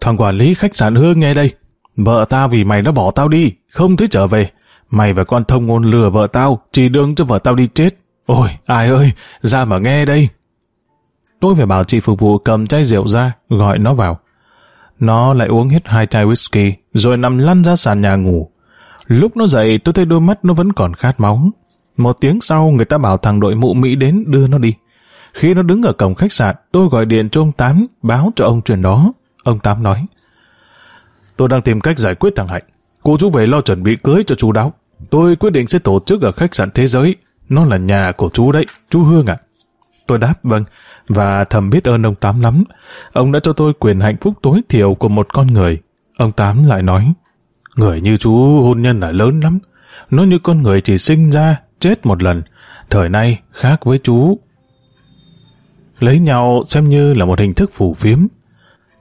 Thằng quản lý khách sạn Hương nghe đây, vợ tao vì mày đã bỏ tao đi, không thấy trở về. Mày và con thông ngôn lừa vợ tao, chỉ đường cho vợ tao đi chết. Ôi, ai ơi, ra mà nghe đây. Tôi phải bảo chị phục vụ cầm chai rượu ra, gọi nó vào. Nó lại uống hết hai chai whisky, rồi nằm lăn ra sàn nhà ngủ. Lúc nó dậy, tôi thấy đôi mắt nó vẫn còn khát máu. Một tiếng sau, người ta bảo thằng đội mụ Mỹ đến đưa nó đi. Khi nó đứng ở cổng khách sạn, tôi gọi điện cho ông Tám, báo cho ông chuyện đó. Ông Tám nói, Tôi đang tìm cách giải quyết thằng Hạnh. Cô chú về lo chuẩn bị cưới cho chú đáo. Tôi quyết định sẽ tổ chức ở khách sạn Thế Giới. Nó là nhà của chú đấy, chú Hương ạ. Tôi đáp vâng, và thầm biết ơn ông Tám lắm. Ông đã cho tôi quyền hạnh phúc tối thiểu của một con người. Ông Tám lại nói, người như chú hôn nhân là lớn lắm. Nó như con người chỉ sinh ra, chết một lần. Thời nay khác với chú. Lấy nhau xem như là một hình thức phủ phiếm.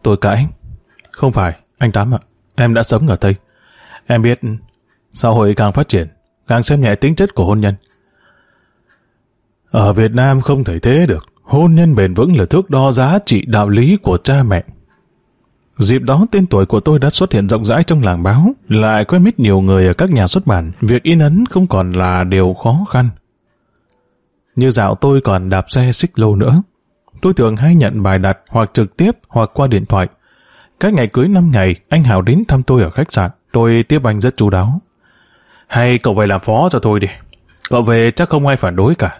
Tôi cãi. Không phải, anh Tám ạ. Em đã sống ở Tây. Em biết xã hội càng phát triển, càng xem nhẹ tính chất của hôn nhân. Ở Việt Nam không thể thế được. Hôn nhân bền vững là thước đo giá trị đạo lý của cha mẹ. Dịp đó tên tuổi của tôi đã xuất hiện rộng rãi trong làng báo, lại quen biết nhiều người ở các nhà xuất bản. Việc in ấn không còn là điều khó khăn. Như dạo tôi còn đạp xe xích lô nữa. Tôi thường hay nhận bài đặt hoặc trực tiếp hoặc qua điện thoại. Các ngày cưới năm ngày, anh Hảo đến thăm tôi ở khách sạn. Tôi tiếp anh rất chú đáo. Hay cậu về làm phó cho tôi đi. Cậu về chắc không ai phản đối cả.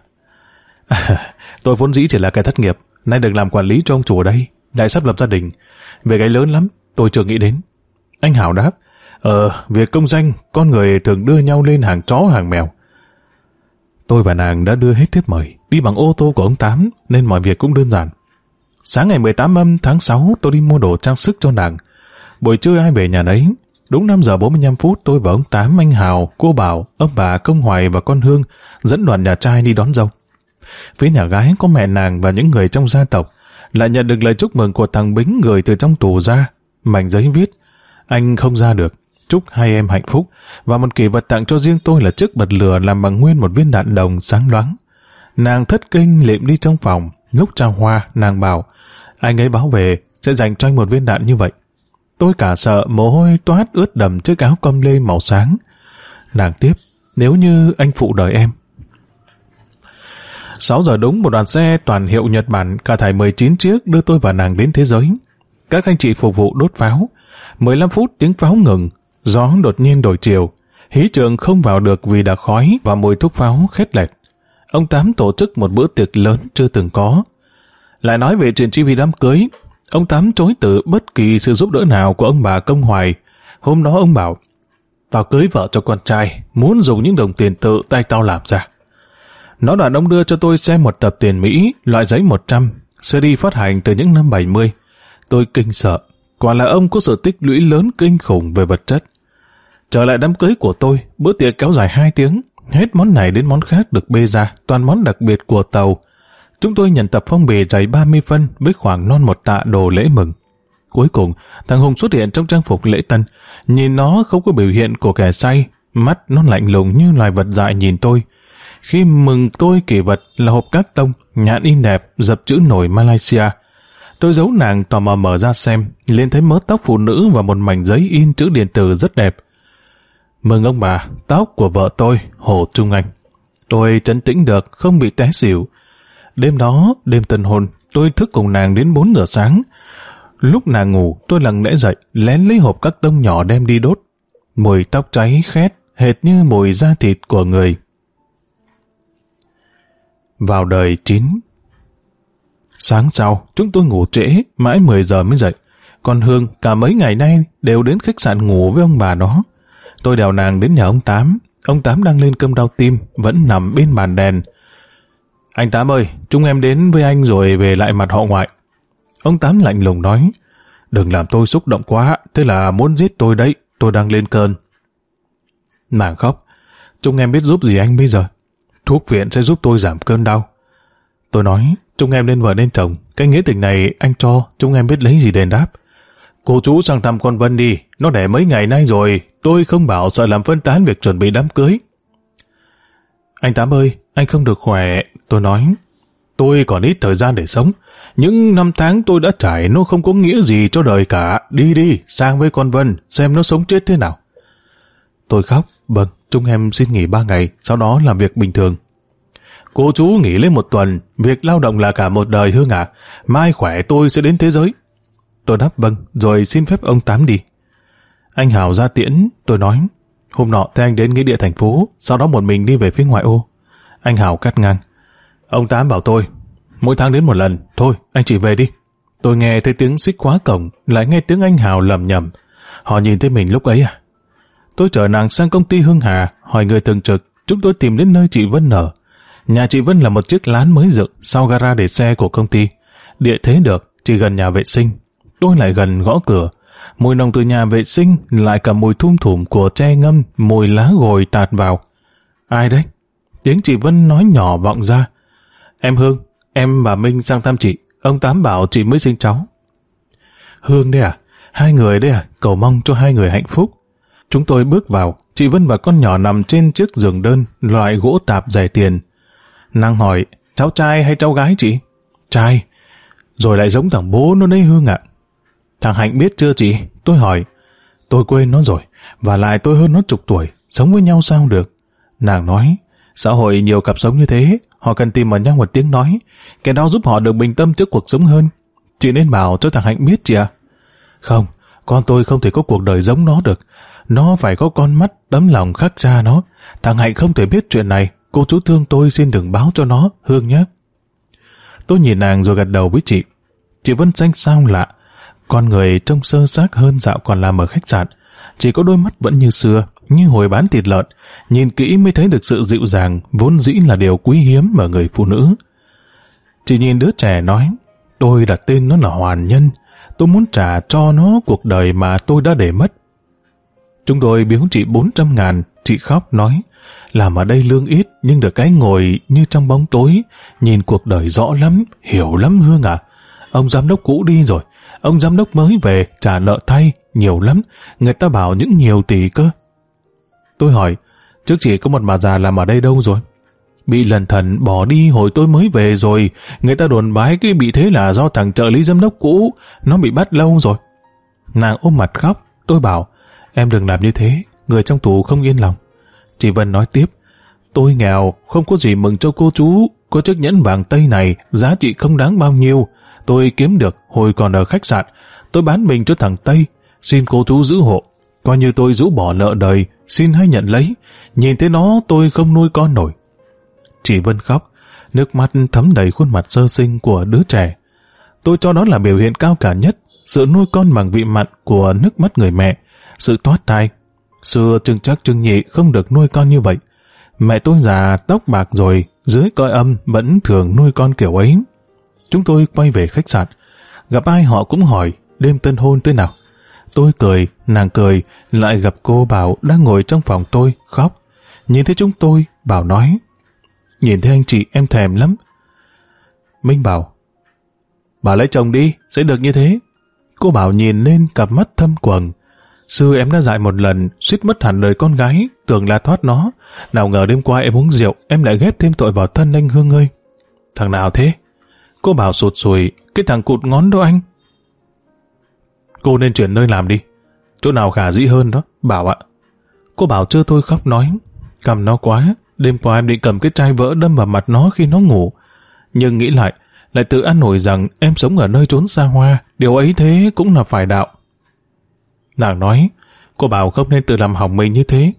tôi vốn dĩ chỉ là kẻ thất nghiệp, nay được làm quản lý cho ông chủ ở đây, lại sắp lập gia đình. Về cái lớn lắm, tôi chưa nghĩ đến. Anh Hảo đáp, Ờ, việc công danh, con người thường đưa nhau lên hàng chó hàng mèo. Tôi và nàng đã đưa hết thiếp mời, đi bằng ô tô của ông Tám, nên mọi việc cũng đơn giản. Sáng ngày 18 âm tháng 6 tôi đi mua đồ trang sức cho nàng. Buổi trưa ai về nhà nấy. Đúng 5 giờ 45 phút tôi và ông Tám, anh Hào, cô Bảo, ông bà, công Hoài và con Hương dẫn đoàn nhà trai đi đón dâu. Phía nhà gái có mẹ nàng và những người trong gia tộc lại nhận được lời chúc mừng của thằng Bính gửi từ trong tù ra. Mảnh giấy viết, anh không ra được, chúc hai em hạnh phúc và một kỷ vật tặng cho riêng tôi là chiếc bật lửa làm bằng nguyên một viên đạn đồng sáng loáng. Nàng thất kinh liệm đi trong phòng, lúc trao hoa, nàng bảo, anh ấy báo về, sẽ dành cho anh một viên đạn như vậy. Tôi cả sợ mồ hôi toát ướt đầm chiếc áo com lê màu sáng. Nàng tiếp, nếu như anh phụ đời em. 6 giờ đúng một đoàn xe toàn hiệu Nhật Bản cả thải 19 chiếc đưa tôi và nàng đến thế giới. Các anh chị phục vụ đốt pháo. 15 phút tiếng pháo ngừng, gió đột nhiên đổi chiều. Hí trường không vào được vì đã khói và mùi thuốc pháo khét lẹt. Ông Tám tổ chức một bữa tiệc lớn chưa từng có. Lại nói về chuyện chi phí đám cưới, ông Tám chối từ bất kỳ sự giúp đỡ nào của ông bà Công Hoài. Hôm đó ông bảo, tao cưới vợ cho con trai, muốn dùng những đồng tiền tự tay tao làm ra. Nó đoạn ông đưa cho tôi xem một tập tiền Mỹ, loại giấy 100, CD phát hành từ những năm 70. Tôi kinh sợ, quả là ông có sự tích lũy lớn kinh khủng về vật chất. Trở lại đám cưới của tôi, bữa tiệc kéo dài 2 tiếng, hết món này đến món khác được bê ra, toàn món đặc biệt của tàu. Chúng tôi nhận tập phong bì dày 30 phân với khoảng non một tạ đồ lễ mừng. Cuối cùng, thằng Hùng xuất hiện trong trang phục lễ tân. Nhìn nó không có biểu hiện của kẻ say, mắt nó lạnh lùng như loài vật dại nhìn tôi. Khi mừng tôi kỷ vật là hộp các tông, nhãn in đẹp, dập chữ nổi Malaysia. Tôi giấu nàng tò mò mở ra xem, liền thấy mớ tóc phụ nữ và một mảnh giấy in chữ điện tử rất đẹp. Mừng ông bà, tóc của vợ tôi, Hồ Trung Anh. Tôi chấn tĩnh được, không bị té xỉu. Đêm đó, đêm tân hôn, tôi thức cùng nàng đến 4 giờ sáng. Lúc nàng ngủ, tôi lặng lẽ dậy, lén lấy hộp các tông nhỏ đem đi đốt. Mùi tóc cháy khét, hệt như mùi da thịt của người. Vào đời chín. Sáng sau, chúng tôi ngủ trễ, mãi 10 giờ mới dậy. Còn Hương cả mấy ngày nay đều đến khách sạn ngủ với ông bà đó. Tôi đèo nàng đến nhà ông Tám. Ông Tám đang lên cơm đau tim, vẫn nằm bên bàn đèn. Anh Tám ơi, chúng em đến với anh rồi về lại mặt họ ngoại. Ông Tám lạnh lùng nói, đừng làm tôi xúc động quá, thế là muốn giết tôi đấy, tôi đang lên cơn. Nàng khóc, chúng em biết giúp gì anh bây giờ? Thuốc viện sẽ giúp tôi giảm cơn đau. Tôi nói, chúng em nên vợ nên chồng, cái nghĩa tình này anh cho, chúng em biết lấy gì đền đáp. Cô chú sang thăm con Vân đi, nó đẻ mấy ngày nay rồi, tôi không bảo sợ làm phân tán việc chuẩn bị đám cưới. Anh Tám ơi, anh không được khỏe, tôi nói. Tôi còn ít thời gian để sống. Những năm tháng tôi đã trải nó không có nghĩa gì cho đời cả. Đi đi, sang với con Vân, xem nó sống chết thế nào. Tôi khóc, vâng, chúng em xin nghỉ ba ngày, sau đó làm việc bình thường. Cô chú nghỉ lấy một tuần, việc lao động là cả một đời Hương ạ. Mai khỏe tôi sẽ đến thế giới. Tôi đáp vâng, rồi xin phép ông Tám đi. Anh Hào ra tiễn, tôi nói, hôm nọ thế anh đến nghĩa địa thành phố, sau đó một mình đi về phía ngoại ô. Anh Hào cắt ngang. Ông Tám bảo tôi, mỗi tháng đến một lần, thôi, anh chỉ về đi. Tôi nghe thấy tiếng xích khóa cổng, lại nghe tiếng anh Hào lầm nhầm. Họ nhìn thấy mình lúc ấy à? Tôi chở nàng sang công ty Hưng Hà, hỏi người thường trực, chúng tôi tìm đến nơi chị Vân ở. Nhà chị Vân là một chiếc lán mới dựng sau gara để xe của công ty. Địa thế được, chỉ gần nhà vệ sinh. Tôi lại gần gõ cửa. Mùi nồng từ nhà vệ sinh lại cả mùi thum thủm của tre ngâm, mùi lá gồi tạt vào. Ai đấy? Tiếng chị Vân nói nhỏ vọng ra. Em Hương, em và Minh sang thăm chị. Ông Tám bảo chị mới sinh cháu. Hương đấy à? Hai người đấy à? Cầu mong cho hai người hạnh phúc. Chúng tôi bước vào, chị Vân và con nhỏ nằm trên chiếc giường đơn, loại gỗ tạp rẻ tiền. Nàng hỏi, cháu trai hay cháu gái chị? Trai. Rồi lại giống thằng bố nó đấy Hương ạ. Thằng Hạnh biết chưa chị? Tôi hỏi. Tôi quên nó rồi, và lại tôi hơn nó chục tuổi, sống với nhau sao được? Nàng nói, xã hội nhiều cặp sống như thế, họ cần tìm ở nhau một tiếng nói, cái đó giúp họ được bình tâm trước cuộc sống hơn. Chị nên bảo cho thằng Hạnh biết chị ạ. Không, con tôi không thể có cuộc đời giống nó được. Nó phải có con mắt, tấm lòng khắc ra nó. Thằng Hạnh không thể biết chuyện này. Cô chú thương tôi xin đừng báo cho nó, Hương nhé. Tôi nhìn nàng rồi gật đầu với chị. Chị vẫn xanh sao lạ. Con người trông sơ xác hơn dạo còn làm ở khách sạn. Chỉ có đôi mắt vẫn như xưa, như hồi bán thịt lợn. Nhìn kỹ mới thấy được sự dịu dàng, vốn dĩ là điều quý hiếm ở người phụ nữ. Chị nhìn đứa trẻ nói, Tôi đặt tên nó là Hoàn Nhân. Tôi muốn trả cho nó cuộc đời mà tôi đã để mất. Chúng tôi biếu chị 400 ngàn, chị khóc nói, làm ở đây lương ít nhưng được cái ngồi như trong bóng tối, nhìn cuộc đời rõ lắm, hiểu lắm Hương à. Ông giám đốc cũ đi rồi, ông giám đốc mới về, trả nợ thay, nhiều lắm, người ta bảo những nhiều tỷ cơ. Tôi hỏi, trước chị có một bà già làm ở đây đâu rồi? Bị lần thần bỏ đi hồi tôi mới về rồi, người ta đồn bái cái bị thế là do thằng trợ lý giám đốc cũ, nó bị bắt lâu rồi. Nàng ôm mặt khóc, tôi bảo, em đừng làm như thế, người trong tù không yên lòng. Chị Vân nói tiếp, tôi nghèo, không có gì mừng cho cô chú, có chiếc nhẫn vàng tây này, giá trị không đáng bao nhiêu. Tôi kiếm được hồi còn ở khách sạn, tôi bán mình cho thằng Tây, xin cô chú giữ hộ. Coi như tôi rũ bỏ nợ đời, xin hãy nhận lấy. Nhìn thấy nó tôi không nuôi con nổi. Chị Vân khóc, nước mắt thấm đầy khuôn mặt sơ sinh của đứa trẻ. Tôi cho đó là biểu hiện cao cả nhất, sự nuôi con bằng vị mặn của nước mắt người mẹ, sự thoát thai. Xưa trưng chắc trưng nhị không được nuôi con như vậy. Mẹ tôi già tóc bạc rồi, dưới coi âm vẫn thường nuôi con kiểu ấy. Chúng tôi quay về khách sạn. Gặp ai họ cũng hỏi, đêm tân hôn thế nào? Tôi cười, nàng cười, lại gặp cô Bảo đang ngồi trong phòng tôi, khóc. Nhìn thấy chúng tôi, Bảo nói, Nhìn thấy anh chị em thèm lắm. Minh bảo, bà lấy chồng đi, sẽ được như thế. Cô bảo nhìn lên cặp mắt thâm quầng. Sư em đã dạy một lần, suýt mất hẳn lời con gái, tưởng là thoát nó. Nào ngờ đêm qua em uống rượu, em lại ghép thêm tội vào thân anh Hương ơi. Thằng nào thế? Cô bảo sụt sùi, cái thằng cụt ngón đó anh. Cô nên chuyển nơi làm đi. Chỗ nào khả dĩ hơn đó, bảo ạ. Cô bảo chưa tôi khóc nói, cầm nó quá, Đêm qua em định cầm cái chai vỡ đâm vào mặt nó khi nó ngủ. Nhưng nghĩ lại, lại tự ăn nổi rằng em sống ở nơi trốn xa hoa, điều ấy thế cũng là phải đạo. Nàng nói, cô bảo không nên tự làm hỏng mình như thế.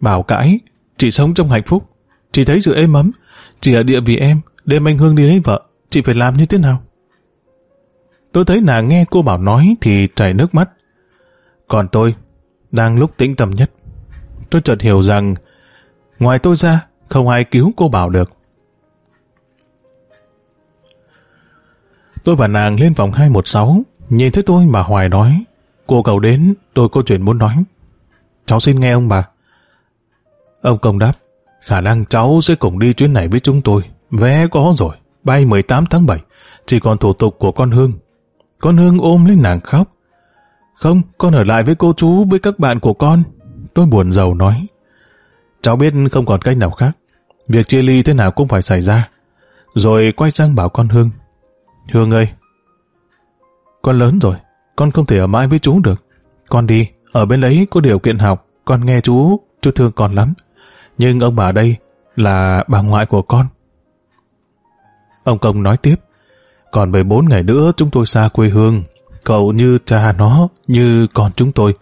Bảo cãi, chị sống trong hạnh phúc, chị thấy sự êm ấm, chị ở địa vì em, đêm anh Hương đi lấy vợ, chị phải làm như thế nào? Tôi thấy nàng nghe cô bảo nói thì chảy nước mắt. Còn tôi, đang lúc tĩnh tâm nhất, tôi chợt hiểu rằng ngoài tôi ra, không ai cứu cô Bảo được. Tôi và nàng lên phòng 216, nhìn thấy tôi bà Hoài nói, cô cầu đến, tôi có chuyện muốn nói. Cháu xin nghe ông bà. Ông công đáp, khả năng cháu sẽ cùng đi chuyến này với chúng tôi. Vé có rồi, bay 18 tháng 7, chỉ còn thủ tục của con Hương. Con Hương ôm lên nàng khóc. Không, con ở lại với cô chú, với các bạn của con, Tôi buồn giàu nói. Cháu biết không còn cách nào khác. Việc chia ly thế nào cũng phải xảy ra. Rồi quay sang bảo con Hương. Hương ơi, con lớn rồi, con không thể ở mãi với chú được. Con đi, ở bên đấy có điều kiện học, con nghe chú, chú thương con lắm. Nhưng ông bà đây là bà ngoại của con. Ông Công nói tiếp, còn 14 ngày nữa chúng tôi xa quê hương. Cậu như cha nó, như con chúng tôi.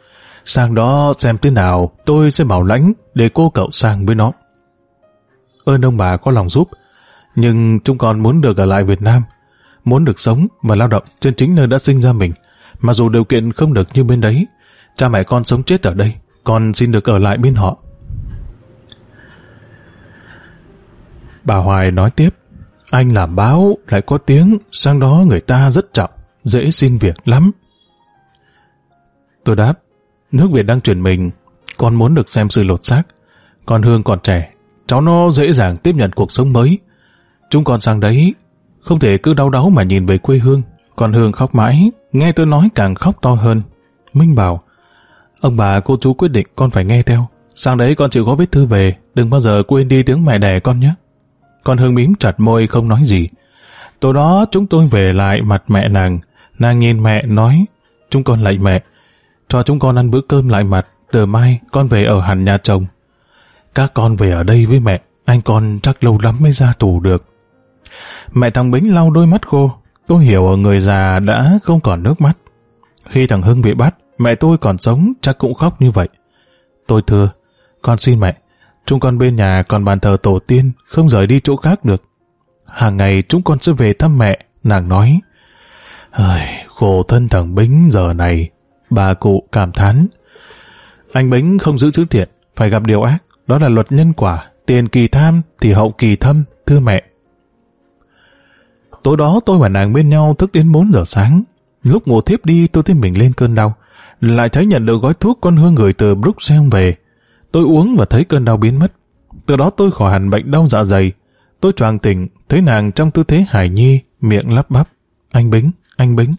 Sang đó xem thế nào, tôi sẽ bảo lãnh để cô cậu sang với nó. Ơn ông bà có lòng giúp, nhưng chúng con muốn được ở lại Việt Nam, muốn được sống và lao động trên chính nơi đã sinh ra mình, mà dù điều kiện không được như bên đấy, cha mẹ con sống chết ở đây, con xin được ở lại bên họ. Bà Hoài nói tiếp, anh làm báo lại có tiếng, sang đó người ta rất trọng, dễ xin việc lắm. Tôi đáp, Nước Việt đang chuyển mình, con muốn được xem sự lột xác. Con Hương còn trẻ, cháu nó dễ dàng tiếp nhận cuộc sống mới. Chúng con sang đấy, không thể cứ đau đáu mà nhìn về quê hương. còn Hương khóc mãi, nghe tôi nói càng khóc to hơn. Minh bảo, ông bà cô chú quyết định con phải nghe theo. Sang đấy con chịu gói viết thư về, đừng bao giờ quên đi tiếng mẹ đẻ con nhé. Con Hương mím chặt môi không nói gì. Tối đó chúng tôi về lại mặt mẹ nàng. Nàng nhìn mẹ nói, chúng con lạy mẹ, cho chúng con ăn bữa cơm lại mặt, từ mai con về ở hẳn nhà chồng. Các con về ở đây với mẹ, anh con chắc lâu lắm mới ra tù được. Mẹ thằng Bính lau đôi mắt khô, tôi hiểu ở người già đã không còn nước mắt. Khi thằng Hưng bị bắt, mẹ tôi còn sống chắc cũng khóc như vậy. Tôi thưa, con xin mẹ, chúng con bên nhà còn bàn thờ tổ tiên, không rời đi chỗ khác được. Hàng ngày chúng con sẽ về thăm mẹ, nàng nói. Ơi, khổ thân thằng Bính giờ này, Bà cụ cảm thán. Anh Bính không giữ chữ thiện, phải gặp điều ác. Đó là luật nhân quả. Tiền kỳ tham thì hậu kỳ thâm, thưa mẹ. Tối đó tôi và nàng bên nhau thức đến 4 giờ sáng. Lúc ngủ thiếp đi tôi thấy mình lên cơn đau. Lại thấy nhận được gói thuốc con Hương gửi từ Bruxelles về. Tôi uống và thấy cơn đau biến mất. Từ đó tôi khỏi hẳn bệnh đau dạ dày. Tôi choàng tỉnh, thấy nàng trong tư thế hải nhi, miệng lắp bắp. Anh Bính, anh Bính.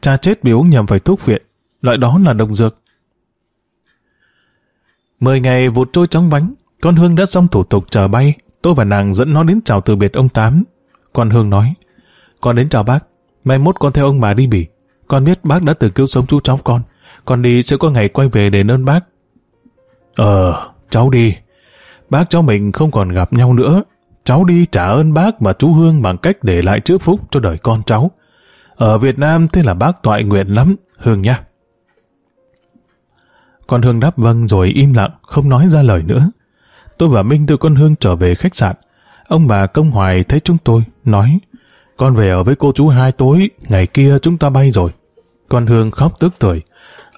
Cha chết vì uống nhầm phải thuốc viện. Loại đó là độc dược. Mười ngày vụt trôi chóng vánh, con Hương đã xong thủ tục chờ bay. Tôi và nàng dẫn nó đến chào từ biệt ông Tám. Con Hương nói, con đến chào bác, mai mốt con theo ông bà đi bỉ. Con biết bác đã từ cứu sống chú cháu con. Con đi sẽ có ngày quay về để ơn bác. Ờ, cháu đi. Bác cháu mình không còn gặp nhau nữa. Cháu đi trả ơn bác và chú Hương bằng cách để lại chữ phúc cho đời con cháu. Ở Việt Nam thế là bác toại nguyện lắm, Hương nha. Con Hương đáp vâng rồi im lặng, không nói ra lời nữa. Tôi và Minh đưa con Hương trở về khách sạn. Ông bà Công Hoài thấy chúng tôi, nói con về ở với cô chú hai tối, ngày kia chúng ta bay rồi. Con Hương khóc tức tuổi.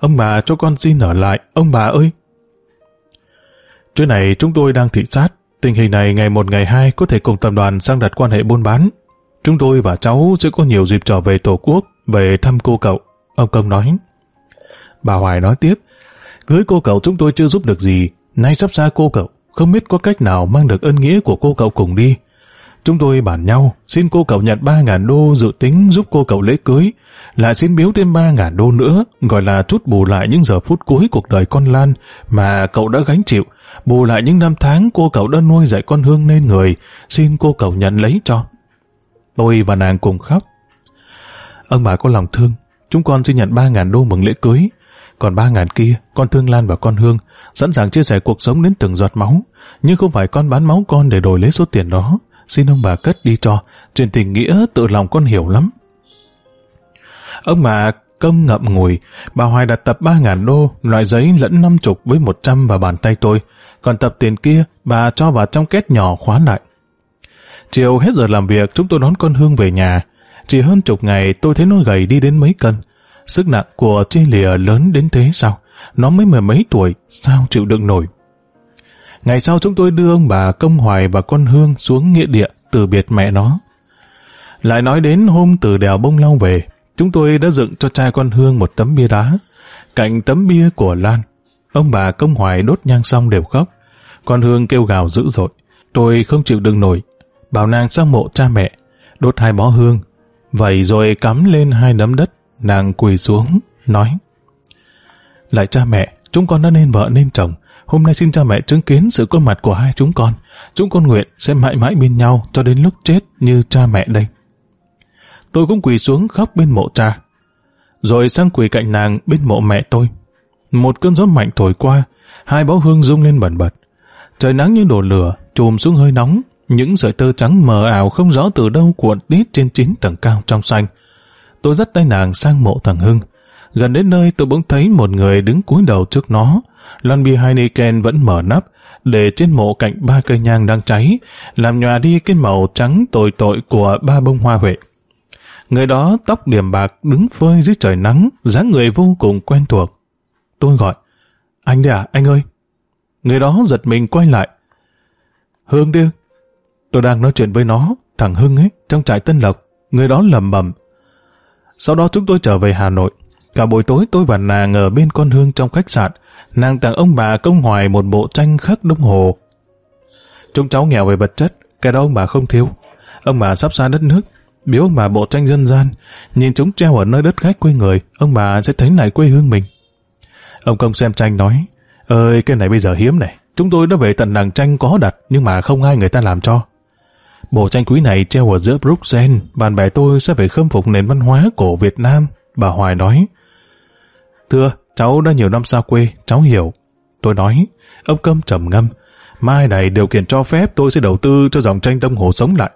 Ông bà cho con xin ở lại, ông bà ơi! Trước này chúng tôi đang thị sát, tình hình này ngày một ngày hai có thể cùng tập đoàn sang đặt quan hệ buôn bán. Chúng tôi và cháu sẽ có nhiều dịp trở về Tổ quốc, về thăm cô cậu. Ông Công nói. Bà Hoài nói tiếp, cưới cô cậu chúng tôi chưa giúp được gì, nay sắp xa cô cậu, không biết có cách nào mang được ơn nghĩa của cô cậu cùng đi. Chúng tôi bàn nhau, xin cô cậu nhận 3.000 đô dự tính giúp cô cậu lễ cưới, lại xin biếu thêm 3.000 đô nữa, gọi là chút bù lại những giờ phút cuối cuộc đời con Lan mà cậu đã gánh chịu, bù lại những năm tháng cô cậu đã nuôi dạy con Hương nên người, xin cô cậu nhận lấy cho. Tôi và nàng cùng khóc. Ông bà có lòng thương, chúng con xin nhận 3.000 đô mừng lễ cưới, còn 3.000 kia, con thương Lan và con Hương, sẵn sàng chia sẻ cuộc sống đến từng giọt máu, nhưng không phải con bán máu con để đổi lấy số tiền đó, xin ông bà cất đi cho, chuyện tình nghĩa tự lòng con hiểu lắm. Ông bà công ngậm ngùi, bà Hoài đặt tập 3.000 đô, loại giấy lẫn 50 với 100 vào bàn tay tôi, còn tập tiền kia bà cho vào trong két nhỏ khóa lại. Chiều hết giờ làm việc chúng tôi đón con Hương về nhà. Chỉ hơn chục ngày tôi thấy nó gầy đi đến mấy cân. Sức nặng của chê lìa lớn đến thế sao? Nó mới mười mấy tuổi, sao chịu đựng nổi? Ngày sau chúng tôi đưa ông bà Công Hoài và con Hương xuống nghĩa địa từ biệt mẹ nó. Lại nói đến hôm từ đèo bông lau về, chúng tôi đã dựng cho trai con Hương một tấm bia đá. Cạnh tấm bia của Lan, ông bà Công Hoài đốt nhang xong đều khóc. Con Hương kêu gào dữ dội. Tôi không chịu đựng nổi, bảo nàng sang mộ cha mẹ, đốt hai bó hương. Vậy rồi cắm lên hai nấm đất, nàng quỳ xuống, nói. Lại cha mẹ, chúng con đã nên vợ nên chồng. Hôm nay xin cha mẹ chứng kiến sự có mặt của hai chúng con. Chúng con nguyện sẽ mãi mãi bên nhau cho đến lúc chết như cha mẹ đây. Tôi cũng quỳ xuống khóc bên mộ cha. Rồi sang quỳ cạnh nàng bên mộ mẹ tôi. Một cơn gió mạnh thổi qua, hai bó hương rung lên bẩn bật. Trời nắng như đổ lửa, chùm xuống hơi nóng, những sợi tơ trắng mờ ảo không rõ từ đâu cuộn tít trên chín tầng cao trong xanh. Tôi dắt tay nàng sang mộ thằng Hưng. Gần đến nơi tôi bỗng thấy một người đứng cúi đầu trước nó. Lon bia Heineken vẫn mở nắp, để trên mộ cạnh ba cây nhang đang cháy, làm nhòa đi cái màu trắng tội tội của ba bông hoa huệ. Người đó tóc điểm bạc đứng phơi dưới trời nắng, dáng người vô cùng quen thuộc. Tôi gọi, anh đấy à, anh ơi. Người đó giật mình quay lại. Hương đi, Tôi đang nói chuyện với nó, thằng Hưng ấy, trong trại Tân Lộc, người đó lầm bầm. Sau đó chúng tôi trở về Hà Nội. Cả buổi tối tôi và nàng ở bên con Hương trong khách sạn, nàng tặng ông bà công hoài một bộ tranh khắc đông hồ. Chúng cháu nghèo về vật chất, cái đó ông bà không thiếu. Ông bà sắp xa đất nước, biếu ông bà bộ tranh dân gian, nhìn chúng treo ở nơi đất khách quê người, ông bà sẽ thấy lại quê hương mình. Ông công xem tranh nói, ơi cái này bây giờ hiếm này, chúng tôi đã về tận làng tranh có đặt nhưng mà không ai người ta làm cho. Bộ tranh quý này treo ở giữa Bruxelles, bạn bè tôi sẽ phải khâm phục nền văn hóa cổ Việt Nam, bà Hoài nói. Thưa, cháu đã nhiều năm xa quê, cháu hiểu. Tôi nói, ông Câm trầm ngâm, mai này điều kiện cho phép tôi sẽ đầu tư cho dòng tranh Đông Hồ sống lại.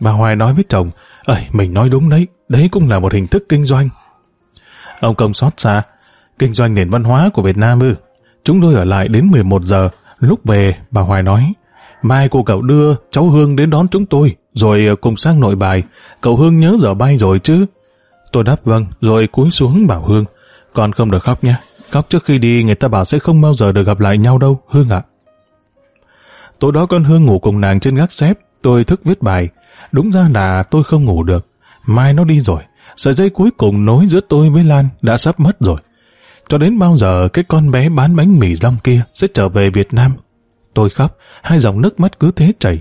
Bà Hoài nói với chồng, ơi mình nói đúng đấy, đấy cũng là một hình thức kinh doanh. Ông Công xót xa, kinh doanh nền văn hóa của Việt Nam ư. Chúng tôi ở lại đến 11 giờ, lúc về, bà Hoài nói, Mai cô cậu đưa cháu Hương đến đón chúng tôi, rồi ờ, cùng sang nội bài. Cậu Hương nhớ giờ bay rồi chứ? Tôi đáp vâng, rồi cúi xuống bảo Hương. Con không được khóc nhé, Khóc trước khi đi người ta bảo sẽ không bao giờ được gặp lại nhau đâu, Hương ạ. Tối đó con Hương ngủ cùng nàng trên gác xếp, tôi thức viết bài. Đúng ra là tôi không ngủ được. mai nó đi rồi, sợi dây cuối cùng nối giữa tôi với Lan đã sắp mất rồi. Cho đến bao giờ cái con bé bán bánh mì rong kia sẽ trở về Việt Nam? Tôi khóc, hai dòng nước mắt cứ thế chảy.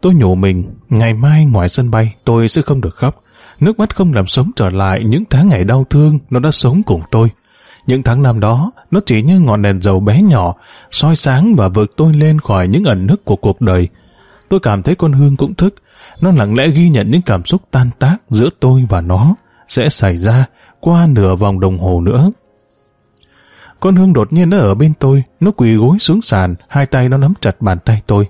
Tôi nhủ mình, ngày mai ngoài sân bay tôi sẽ không được khóc. Nước mắt không làm sống trở lại những tháng ngày đau thương nó đã sống cùng tôi. Những tháng năm đó, nó chỉ như ngọn đèn dầu bé nhỏ, soi sáng và vượt tôi lên khỏi những ẩn nức của cuộc đời. Tôi cảm thấy con Hương cũng thức. Nó lặng lẽ ghi nhận những cảm xúc tan tác giữa tôi và nó sẽ xảy ra qua nửa vòng đồng hồ nữa. Con Hương đột nhiên nó ở bên tôi, nó quỳ gối xuống sàn, hai tay nó nắm chặt bàn tay tôi.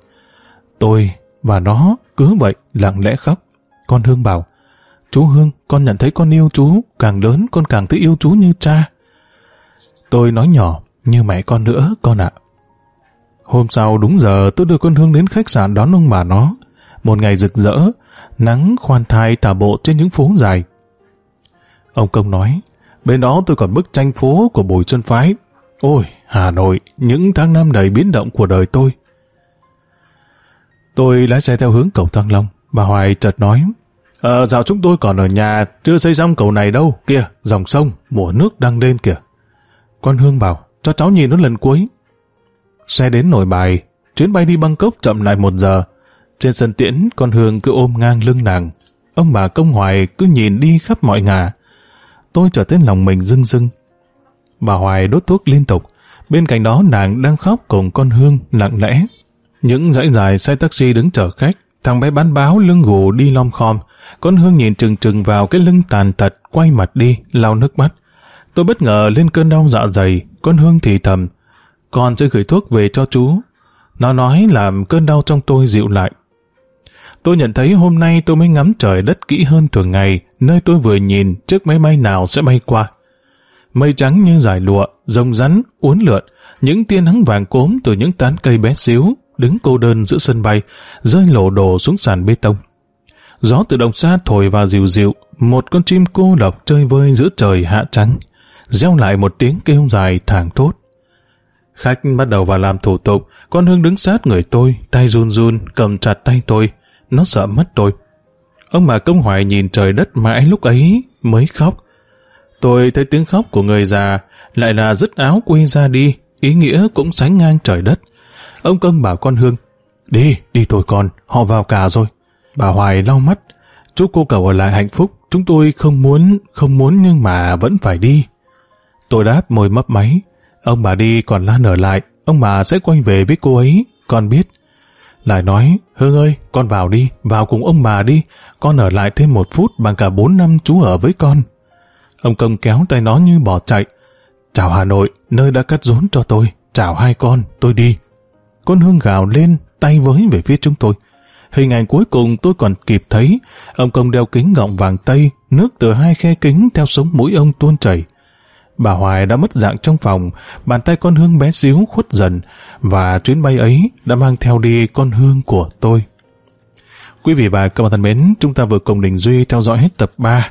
Tôi và nó cứ vậy lặng lẽ khóc. Con Hương bảo, chú Hương, con nhận thấy con yêu chú, càng lớn con càng thấy yêu chú như cha. Tôi nói nhỏ, như mẹ con nữa, con ạ. Hôm sau đúng giờ tôi đưa con Hương đến khách sạn đón ông bà nó. Một ngày rực rỡ, nắng khoan thai tả bộ trên những phố dài. Ông Công nói, bên đó tôi còn bức tranh phố của Bùi Xuân Phái. Ôi, Hà Nội, những tháng năm đầy biến động của đời tôi. Tôi lái xe theo hướng cầu Thăng Long. Bà Hoài chợt nói, Ờ, dạo chúng tôi còn ở nhà, chưa xây xong cầu này đâu. Kìa, dòng sông, mùa nước đang lên kìa. Con Hương bảo, cho cháu nhìn nó lần cuối. Xe đến nổi bài, chuyến bay đi Bangkok chậm lại một giờ. Trên sân tiễn, con Hương cứ ôm ngang lưng nàng. Ông bà công hoài cứ nhìn đi khắp mọi ngả. Tôi trở tới lòng mình rưng rưng. Bà Hoài đốt thuốc liên tục. Bên cạnh đó nàng đang khóc cùng con Hương lặng lẽ. Những dãy dài xe taxi đứng chờ khách. Thằng bé bán báo lưng gù đi lom khom. Con Hương nhìn trừng trừng vào cái lưng tàn tật, quay mặt đi, lau nước mắt. Tôi bất ngờ lên cơn đau dạ dày, con Hương thì thầm. Con sẽ gửi thuốc về cho chú. Nó nói làm cơn đau trong tôi dịu lại. Tôi nhận thấy hôm nay tôi mới ngắm trời đất kỹ hơn thường ngày, nơi tôi vừa nhìn chiếc máy bay nào sẽ bay qua. Mây trắng như dải lụa, rồng rắn, uốn lượn, những tia nắng vàng cốm từ những tán cây bé xíu, đứng cô đơn giữa sân bay, rơi lổ đồ xuống sàn bê tông. Gió từ đồng xa thổi vào dịu dịu, một con chim cô độc chơi vơi giữa trời hạ trắng, gieo lại một tiếng kêu dài thảng thốt. Khách bắt đầu vào làm thủ tục, con Hương đứng sát người tôi, tay run run, cầm chặt tay tôi, nó sợ mất tôi. Ông bà công hoài nhìn trời đất mãi lúc ấy mới khóc. Tôi thấy tiếng khóc của người già lại là dứt áo quê ra đi, ý nghĩa cũng sánh ngang trời đất. Ông công bảo con Hương, đi, đi thôi con, họ vào cả rồi. Bà Hoài lau mắt, chúc cô cậu ở lại hạnh phúc, chúng tôi không muốn, không muốn nhưng mà vẫn phải đi. Tôi đáp môi mấp máy, ông bà đi còn Lan ở lại, ông bà sẽ quay về với cô ấy, con biết. Lại nói, Hương ơi, con vào đi, vào cùng ông bà đi, con ở lại thêm một phút bằng cả bốn năm chú ở với con. Ông công kéo tay nó như bỏ chạy. Chào Hà Nội, nơi đã cắt rốn cho tôi, chào hai con, tôi đi. Con Hương gào lên, tay với về phía chúng tôi. Hình ảnh cuối cùng tôi còn kịp thấy, ông công đeo kính gọng vàng tây, nước từ hai khe kính theo sống mũi ông tuôn chảy. Bà Hoài đã mất dạng trong phòng, bàn tay con Hương bé xíu khuất dần, và chuyến bay ấy đã mang theo đi con Hương của tôi. Quý vị và các bạn thân mến, chúng ta vừa cùng Đình Duy theo dõi hết tập 3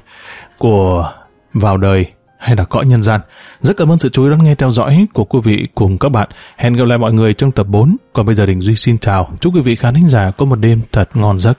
của Vào đời hay là Cõi Nhân gian. Rất cảm ơn sự chú ý lắng nghe theo dõi của quý vị cùng các bạn. Hẹn gặp lại mọi người trong tập 4. Còn bây giờ Đình Duy xin chào. Chúc quý vị khán thính giả có một đêm thật ngon giấc.